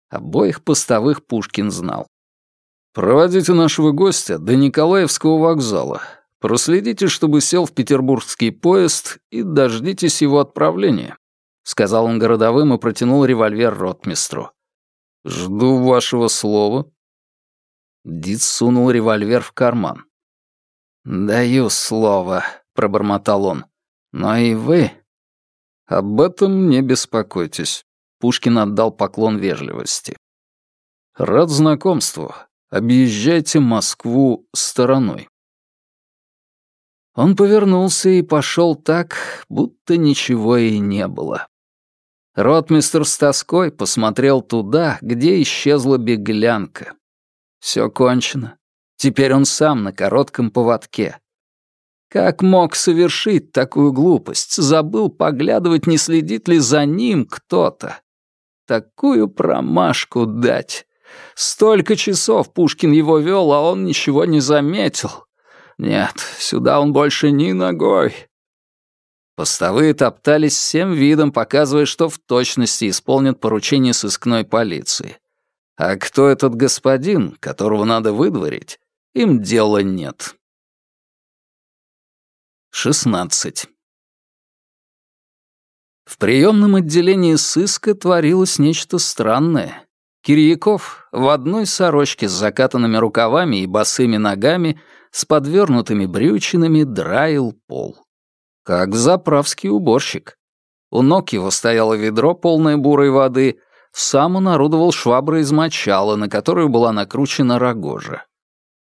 Обоих постовых Пушкин знал. «Проводите нашего гостя до Николаевского вокзала. Проследите, чтобы сел в петербургский поезд и дождитесь его отправления», — сказал он городовым и протянул револьвер ротмистру. «Жду вашего слова». Дид сунул револьвер в карман. «Даю слово», — пробормотал он. «Но и вы...» «Об этом не беспокойтесь», — Пушкин отдал поклон вежливости. «Рад знакомству объезжайте Москву стороной». Он повернулся и пошел так, будто ничего и не было. Ротмистр с тоской посмотрел туда, где исчезла беглянка. Все кончено. Теперь он сам на коротком поводке. Как мог совершить такую глупость? Забыл поглядывать, не следит ли за ним кто-то. Такую промашку дать. Столько часов Пушкин его вел, а он ничего не заметил. Нет, сюда он больше ни ногой. Постовые топтались всем видом, показывая, что в точности исполнят поручение сыскной полиции. А кто этот господин, которого надо выдворить, им дела нет. 16. В приемном отделении сыска творилось нечто странное. Кирьяков в одной сорочке с закатанными рукавами и босыми ногами с подвернутыми брючинами драил пол. Как заправский уборщик. У ног его стояло ведро, полное бурой воды, сам он орудовал шваброй из мочала, на которую была накручена рогожа.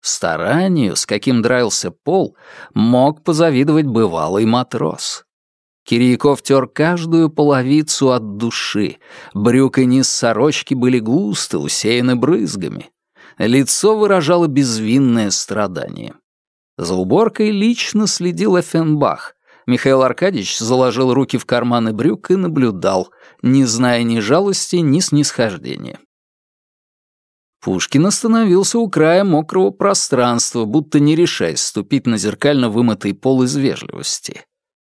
Старанию, с каким драился пол, мог позавидовать бывалый матрос. Кирьяков тер каждую половицу от души. Брюк и низ сорочки были густо усеяны брызгами. Лицо выражало безвинное страдание. За уборкой лично следил Эффенбах. Михаил Аркадьевич заложил руки в карманы брюк и наблюдал, не зная ни жалости, ни снисхождения. Пушкин остановился у края мокрого пространства, будто не решаясь ступить на зеркально вымытый пол из вежливости.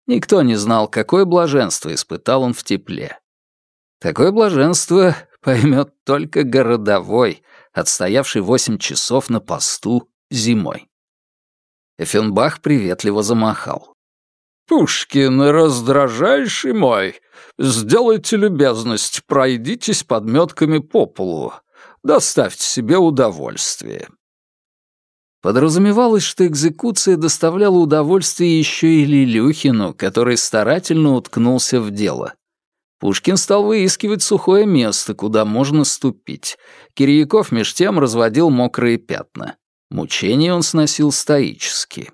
Никто не знал, какое блаженство испытал он в тепле. Такое блаженство поймет только городовой, отстоявший восемь часов на посту зимой. Эффенбах приветливо замахал. «Пушкин, раздражайший мой, сделайте любезность, пройдитесь подметками по полу, доставьте себе удовольствие». Подразумевалось, что экзекуция доставляла удовольствие еще и Лилюхину, который старательно уткнулся в дело. Пушкин стал выискивать сухое место, куда можно ступить. Кирьяков меж тем разводил мокрые пятна. Мучения он сносил стоически.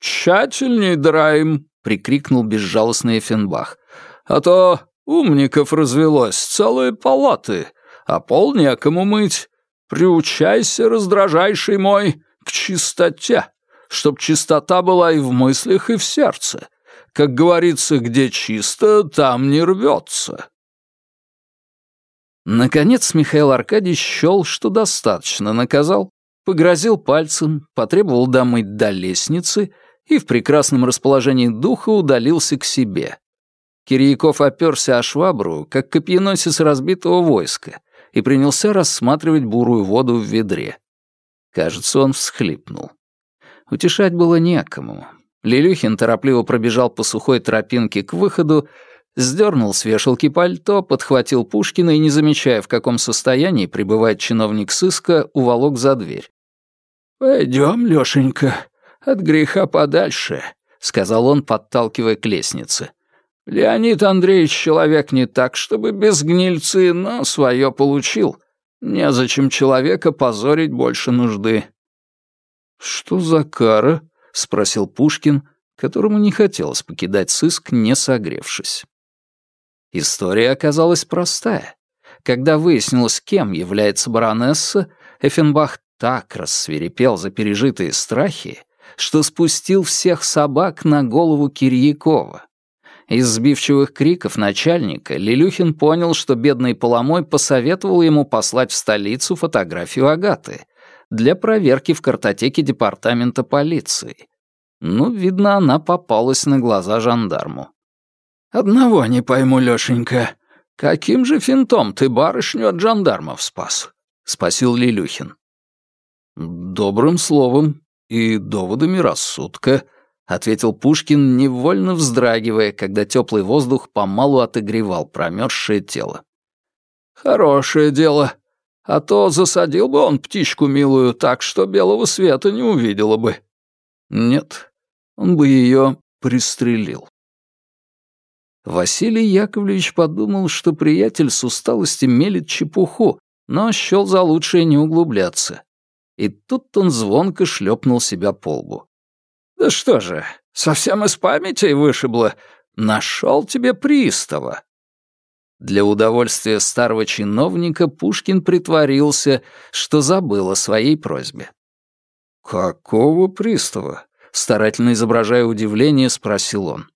«Тщательней, Драйм!» — прикрикнул безжалостный Эффенбах. «А то умников развелось целые палаты, а пол некому мыть. Приучайся, раздражайший мой, к чистоте, чтоб чистота была и в мыслях, и в сердце. Как говорится, где чисто, там не рвется. Наконец Михаил Аркадьевич счел, что достаточно наказал, погрозил пальцем, потребовал домыть до лестницы и в прекрасном расположении духа удалился к себе. Кирьяков оперся о швабру, как копьеносец разбитого войска, и принялся рассматривать бурую воду в ведре. Кажется, он всхлипнул. Утешать было некому. Лилюхин торопливо пробежал по сухой тропинке к выходу, сдернул с вешалки пальто, подхватил Пушкина и, не замечая, в каком состоянии пребывает чиновник сыска, уволок за дверь. «Пойдем, Лёшенька, от греха подальше», — сказал он, подталкивая к лестнице. «Леонид Андреевич человек не так, чтобы без гнильцы, но свое получил. Незачем человека позорить больше нужды». «Что за кара?» — спросил Пушкин, которому не хотелось покидать сыск, не согревшись. История оказалась простая. Когда выяснилось, кем является баронесса, Эффенбах так рассверепел за пережитые страхи, что спустил всех собак на голову Кирьякова. Из сбивчивых криков начальника Лилюхин понял, что бедный Поломой посоветовал ему послать в столицу фотографию Агаты для проверки в картотеке департамента полиции. Ну, видно, она попалась на глаза жандарму. «Одного не пойму, Лёшенька. Каким же финтом ты барышню от жандармов спас?» — спросил Лилюхин. «Добрым словом и доводами рассудка», — ответил Пушкин, невольно вздрагивая, когда теплый воздух помалу отогревал промерзшее тело. «Хорошее дело. А то засадил бы он птичку милую так, что белого света не увидела бы». «Нет, он бы ее пристрелил». Василий Яковлевич подумал, что приятель с усталости мелет чепуху, но счел за лучшее не углубляться. И тут он звонко шлепнул себя по лбу. «Да что же, совсем из памяти вышибло. Нашел тебе пристава». Для удовольствия старого чиновника Пушкин притворился, что забыл о своей просьбе. «Какого пристава?» — старательно изображая удивление, спросил он.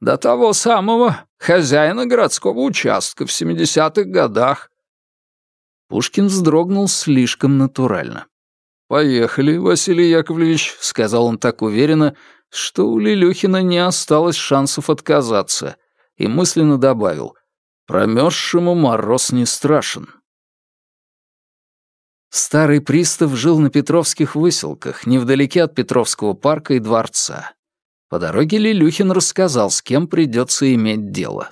«Да того самого, хозяина городского участка в семидесятых годах». Пушкин вздрогнул слишком натурально. «Поехали, Василий Яковлевич», — сказал он так уверенно, что у Лилюхина не осталось шансов отказаться, и мысленно добавил «Промерзшему мороз не страшен». Старый пристав жил на Петровских выселках, невдалеке от Петровского парка и дворца. По дороге Лилюхин рассказал, с кем придется иметь дело.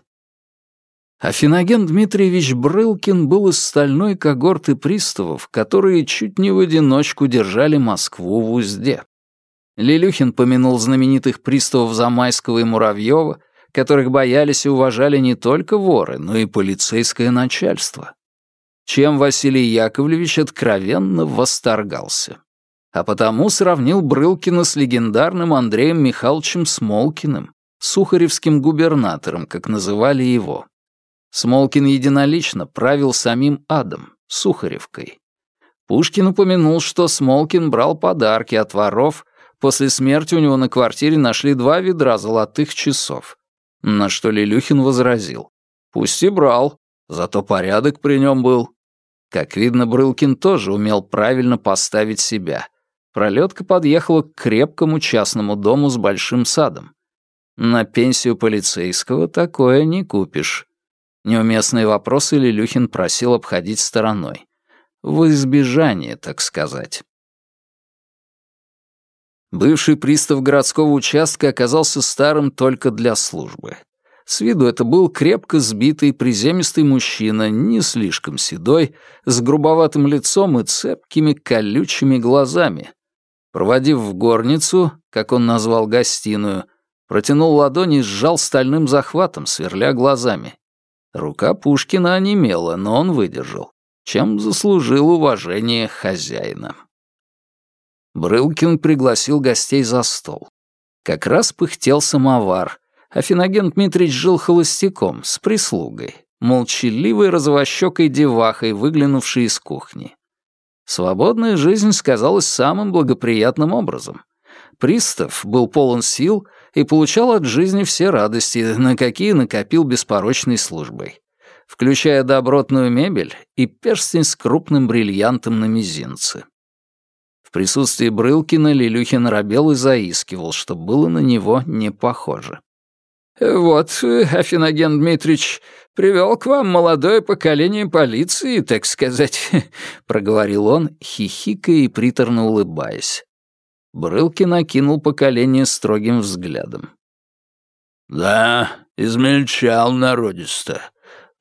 Афиноген Дмитриевич Брылкин был из стальной когорты приставов, которые чуть не в одиночку держали Москву в узде. Лилюхин помянул знаменитых приставов Замайского и Муравьева, которых боялись и уважали не только воры, но и полицейское начальство. Чем Василий Яковлевич откровенно восторгался. А потому сравнил Брылкина с легендарным Андреем Михайловичем Смолкиным, сухаревским губернатором, как называли его. Смолкин единолично правил самим адом, Сухаревкой. Пушкин упомянул, что Смолкин брал подарки от воров, после смерти у него на квартире нашли два ведра золотых часов. На что Лилюхин возразил. Пусть и брал, зато порядок при нем был. Как видно, Брылкин тоже умел правильно поставить себя. Пролетка подъехала к крепкому частному дому с большим садом. На пенсию полицейского такое не купишь. Неуместные вопросы Лилюхин просил обходить стороной. В избежание, так сказать. Бывший пристав городского участка оказался старым только для службы. С виду это был крепко сбитый, приземистый мужчина, не слишком седой, с грубоватым лицом и цепкими колючими глазами. Проводив в горницу, как он назвал гостиную, протянул ладони и сжал стальным захватом, сверля глазами. Рука Пушкина онемела, но он выдержал, чем заслужил уважение хозяина. Брылкин пригласил гостей за стол. Как раз пыхтел самовар, а Финоген Дмитрич жил холостяком, с прислугой, молчаливой розовощекой девахой, выглянувшей из кухни. Свободная жизнь сказалась самым благоприятным образом. Пристав был полон сил и получал от жизни все радости, на какие накопил беспорочной службой, включая добротную мебель и перстень с крупным бриллиантом на мизинце. В присутствии Брылкина Лилюхин робел и заискивал, что было на него не похоже. «Вот, Афиноген Дмитрич, привел к вам молодое поколение полиции, так сказать», *laughs* — проговорил он, хихикая и приторно улыбаясь. Брылкин накинул поколение строгим взглядом. «Да, измельчал народисто.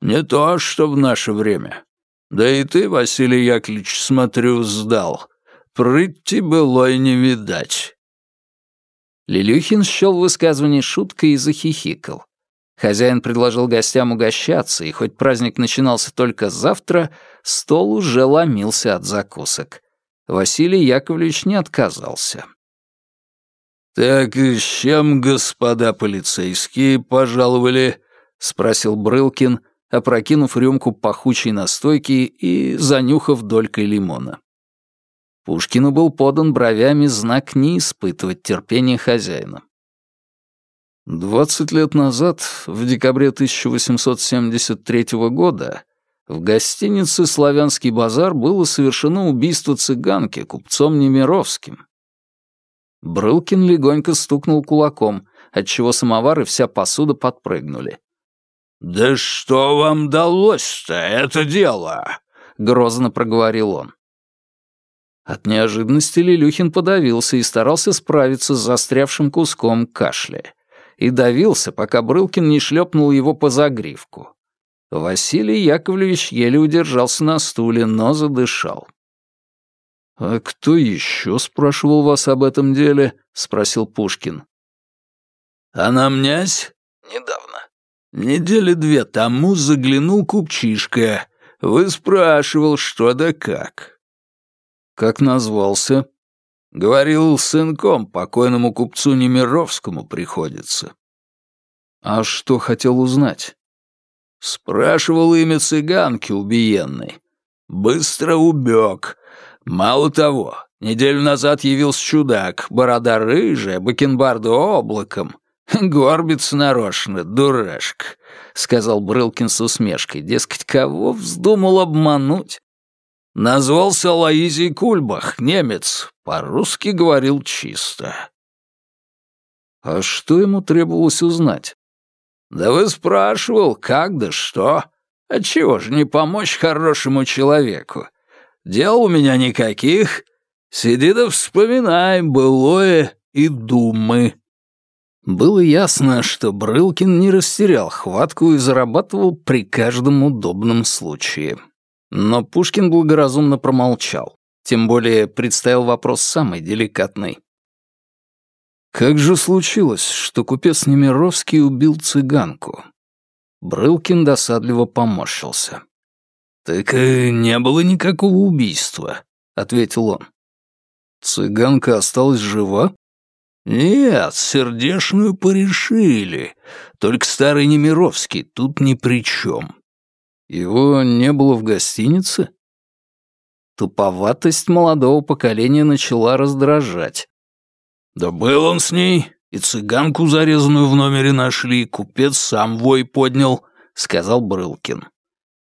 Не то, что в наше время. Да и ты, Василий Яковлевич, смотрю, сдал. Прыти былой не видать». Лилюхин счел высказывание шуткой и захихикал. Хозяин предложил гостям угощаться, и хоть праздник начинался только завтра, стол уже ломился от закусок. Василий Яковлевич не отказался. «Так с чем господа полицейские пожаловали?» — спросил Брылкин, опрокинув рюмку пахучей настойки и занюхав долькой лимона. Пушкину был подан бровями знак не испытывать терпения хозяина. Двадцать лет назад, в декабре 1873 года, в гостинице «Славянский базар» было совершено убийство цыганки купцом Немировским. Брылкин легонько стукнул кулаком, отчего самовар и вся посуда подпрыгнули. «Да что вам далось-то это дело?» — грозно проговорил он. От неожиданности Лилюхин подавился и старался справиться с застрявшим куском кашля. И давился, пока Брылкин не шлепнул его по загривку. Василий Яковлевич еле удержался на стуле, но задышал. «А кто еще спрашивал вас об этом деле?» — спросил Пушкин. «Анамнязь? Недавно. Недели две тому заглянул купчишка. Выспрашивал, что да как. Как назвался? Говорил, сынком покойному купцу Немировскому приходится. А что хотел узнать? Спрашивал имя цыганки убиенной. Быстро убег. Мало того, неделю назад явился чудак, борода рыжая, бакенбарды облаком. «Горбится нарочно, дурашка», — сказал Брылкин с усмешкой. «Дескать, кого вздумал обмануть?» Назвался Лаизий Кульбах, немец. По-русски говорил чисто. А что ему требовалось узнать? Да вы спрашивал, как да что. Отчего же не помочь хорошему человеку? Дел у меня никаких. Сиди да вспоминай былое и думы. Было ясно, что Брылкин не растерял хватку и зарабатывал при каждом удобном случае. Но Пушкин благоразумно промолчал. Тем более представил вопрос самый деликатный. Как же случилось, что купец Немировский убил цыганку? Брылкин досадливо поморщился. «Так и не было никакого убийства», — ответил он. «Цыганка осталась жива?» «Нет, сердешную порешили. Только старый Немировский тут ни при чем. Его не было в гостинице? Туповатость молодого поколения начала раздражать. Да был он с ней, и цыганку зарезанную в номере нашли, купец сам вой поднял, сказал Брылкин.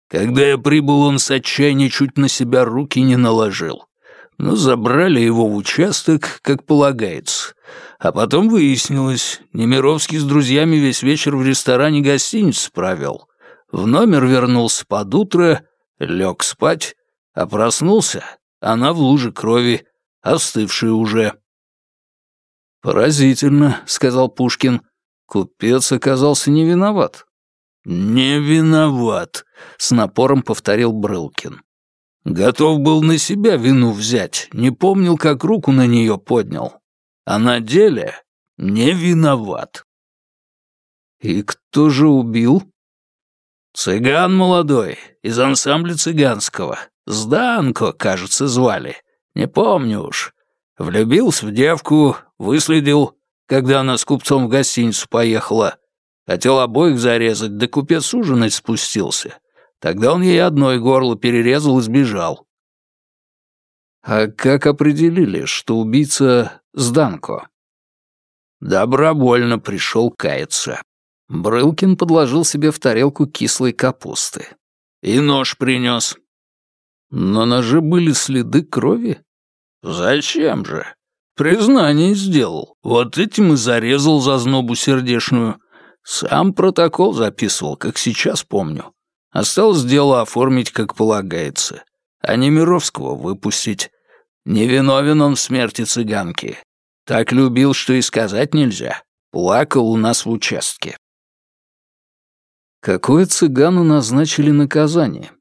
Когда я прибыл, он с отчаяния чуть на себя руки не наложил. Но забрали его в участок, как полагается. А потом выяснилось, Немировский с друзьями весь вечер в ресторане гостиницы провел. В номер вернулся под утро, лег спать, а проснулся, она в луже крови, остывшая уже. «Поразительно», — сказал Пушкин. Купец оказался не виноват. «Не виноват», — с напором повторил Брылкин. «Готов был на себя вину взять, не помнил, как руку на нее поднял. А на деле не виноват». «И кто же убил?» «Цыган молодой, из ансамбля цыганского. Сданко, кажется, звали. Не помню уж. Влюбился в девку, выследил, когда она с купцом в гостиницу поехала. Хотел обоих зарезать, да купец ужинать спустился. Тогда он ей одной горло перерезал и сбежал». «А как определили, что убийца Сданко?» «Добровольно пришел каяться. Брылкин подложил себе в тарелку кислой капусты. «И нож принес». «На ноже были следы крови?» «Зачем же? Признание сделал. Вот этим и зарезал зазнобу сердешную. Сам протокол записывал, как сейчас помню. Осталось дело оформить, как полагается. А Немировского выпустить. Невиновен он в смерти цыганки. Так любил, что и сказать нельзя. Плакал у нас в участке. Какое цыгану назначили наказание?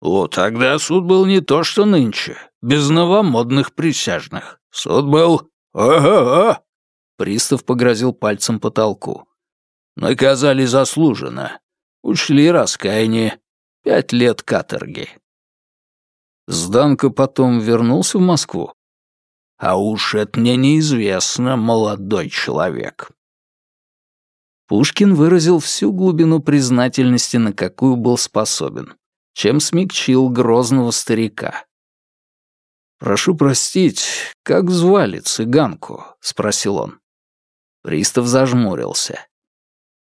О, тогда суд был не то, что нынче, без новомодных присяжных. Суд был «Ага-ага!» Пристав погрозил пальцем потолку. Наказали заслуженно. Учли раскаяние. Пять лет каторги. Сданко потом вернулся в Москву. А уж это мне неизвестно, молодой человек. Пушкин выразил всю глубину признательности, на какую был способен, чем смягчил грозного старика. «Прошу простить, как звали цыганку?» — спросил он. Пристав зажмурился.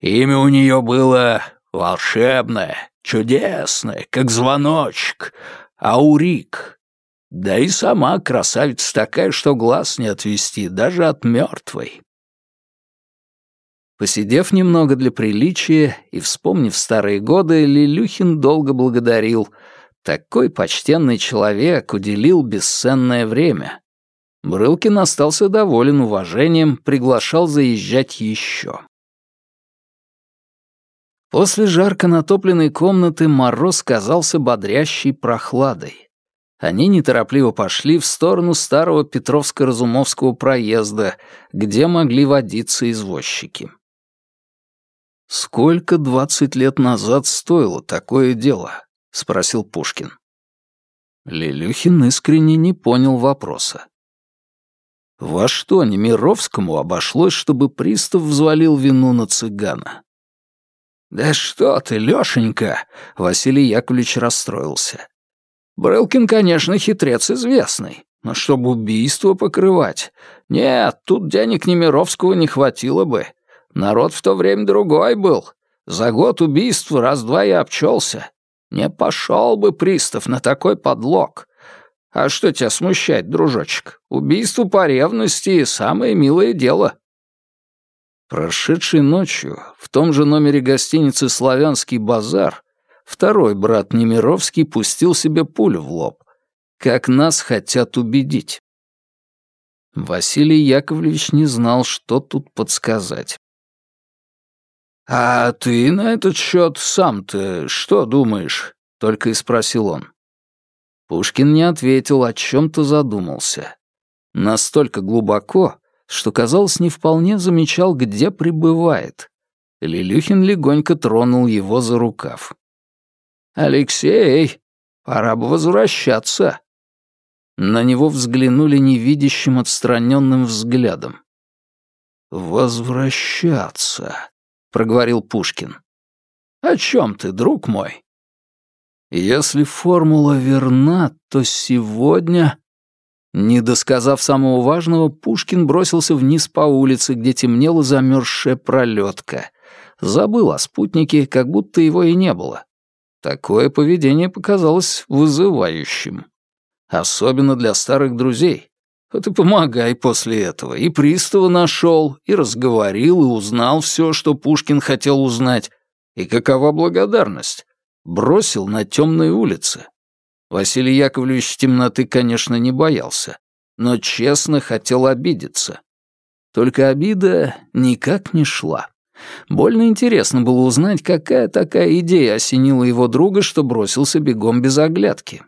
«Имя у нее было волшебное, чудесное, как звоночек, Аурик. Да и сама красавица такая, что глаз не отвести даже от мертвой. Посидев немного для приличия и вспомнив старые годы, Лилюхин долго благодарил. Такой почтенный человек уделил бесценное время. Брылкин остался доволен уважением, приглашал заезжать еще. После жарко натопленной комнаты мороз казался бодрящей прохладой. Они неторопливо пошли в сторону старого Петровско-Разумовского проезда, где могли водиться извозчики. «Сколько двадцать лет назад стоило такое дело?» — спросил Пушкин. Лилюхин искренне не понял вопроса. Во что Немировскому обошлось, чтобы пристав взвалил вину на цыгана? «Да что ты, Лёшенька!» — Василий Яковлевич расстроился. «Брылкин, конечно, хитрец известный, но чтобы убийство покрывать... Нет, тут денег Немировского не хватило бы. Народ в то время другой был. За год убийств раз-два и обчелся. Не пошел бы пристав на такой подлог. А что тебя смущает, дружочек? Убийство по ревности — самое милое дело. Прошедшей ночью в том же номере гостиницы «Славянский базар» второй брат Немировский пустил себе пулю в лоб. Как нас хотят убедить. Василий Яковлевич не знал, что тут подсказать. «А ты на этот счет сам-то что думаешь?» — только и спросил он. Пушкин не ответил, о чем-то задумался. Настолько глубоко, что, казалось, не вполне замечал, где пребывает. Лилюхин легонько тронул его за рукав. «Алексей, пора бы возвращаться». На него взглянули невидящим отстраненным взглядом. «Возвращаться», — проговорил Пушкин. «О чем ты, друг мой?» «Если формула верна, то сегодня...» Не досказав самого важного, Пушкин бросился вниз по улице, где темнела замерзшая пролетка. Забыл о спутнике, как будто его и не было. Такое поведение показалось вызывающим. Особенно для старых друзей. Вот и помогай после этого. И пристава нашел, и разговорил, и узнал все, что Пушкин хотел узнать. И какова благодарность? Бросил на темной улице. Василий Яковлевич темноты, конечно, не боялся, но честно хотел обидеться. Только обида никак не шла. Больно интересно было узнать, какая такая идея осенила его друга, что бросился бегом без оглядки.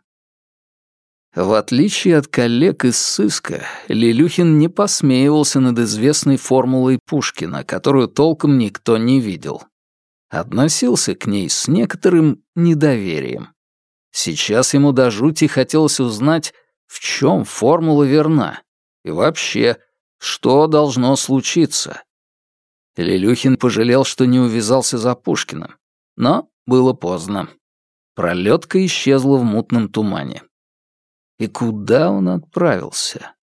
В отличие от коллег из сыска, Лилюхин не посмеивался над известной формулой Пушкина, которую толком никто не видел. Относился к ней с некоторым недоверием. Сейчас ему до жути хотелось узнать, в чем формула верна, и вообще, что должно случиться. Лилюхин пожалел, что не увязался за Пушкиным, но было поздно. Пролетка исчезла в мутном тумане. И куда он отправился?